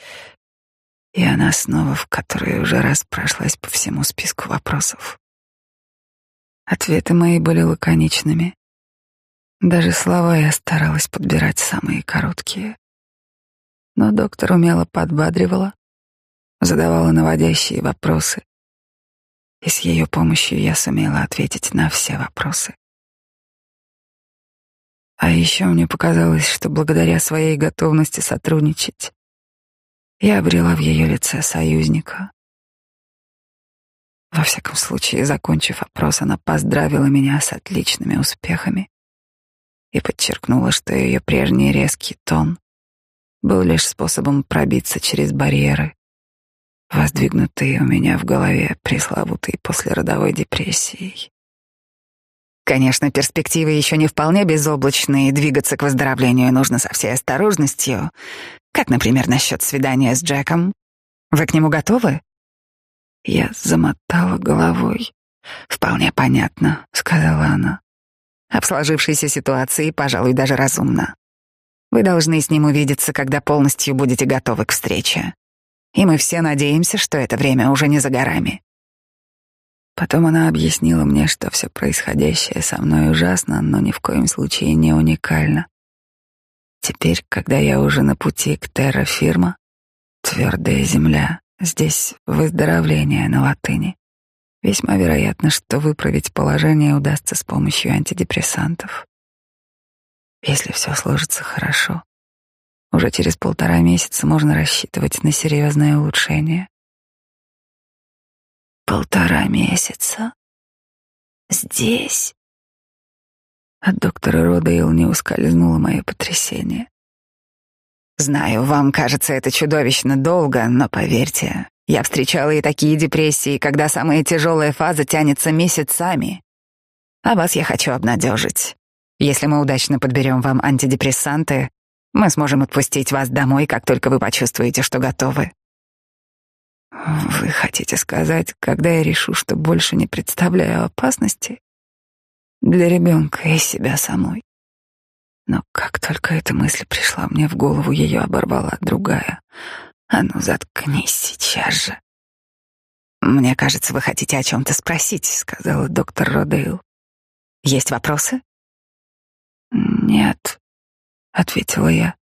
И она снова в которой уже раз прошлась по всему списку вопросов. Ответы мои были лаконичными. Даже слова я старалась подбирать самые короткие. Но доктор умело подбадривала, задавала наводящие вопросы, и с ее помощью я сумела ответить на все вопросы. А еще мне показалось, что благодаря своей готовности сотрудничать, я обрела в ее лице союзника, во всяком случае, закончив опрос, она поздравила меня с отличными успехами и подчеркнула, что ее прежний резкий тон был лишь способом пробиться через барьеры, воздвигнутые у меня в голове пресловутой послеродовой депрессией. Конечно, перспективы еще не вполне безоблачные, и двигаться к выздоровлению нужно со всей осторожностью. Как, например, насчет свидания с Джеком? Вы к нему готовы? Я замотала головой. «Вполне понятно», — сказала она. «А сложившейся ситуации, пожалуй, даже разумно. Вы должны с ним увидеться, когда полностью будете готовы к встрече. И мы все надеемся, что это время уже не за горами». Потом она объяснила мне, что все происходящее со мной ужасно, но ни в коем случае не уникально. Теперь, когда я уже на пути к террафирма, твердая земля, Здесь выздоровление на латыни. Весьма вероятно, что выправить положение удастся с помощью антидепрессантов. Если все сложится хорошо, уже через полтора месяца можно рассчитывать на серьезное улучшение. Полтора месяца? Здесь? От доктора Родейл не ускользнуло мое потрясение. Знаю, вам кажется это чудовищно долго, но поверьте, я встречала и такие депрессии, когда самая тяжелая фаза тянется месяцами. А вас я хочу обнадежить. Если мы удачно подберем вам антидепрессанты, мы сможем отпустить вас домой, как только вы почувствуете, что готовы. Вы хотите сказать, когда я решу, что больше не представляю опасности для ребенка и себя самой? Но как только эта мысль пришла мне в голову, ее оборвала другая. А ну, заткнись сейчас же. «Мне кажется, вы хотите о чем-то спросить», — сказала доктор Родейл. «Есть вопросы?» «Нет», — ответила я.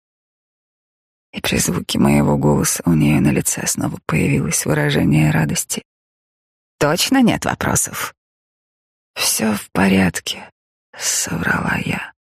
И при звуке моего голоса у нее на лице снова появилось выражение радости. «Точно нет вопросов?» «Все в порядке», — соврала я.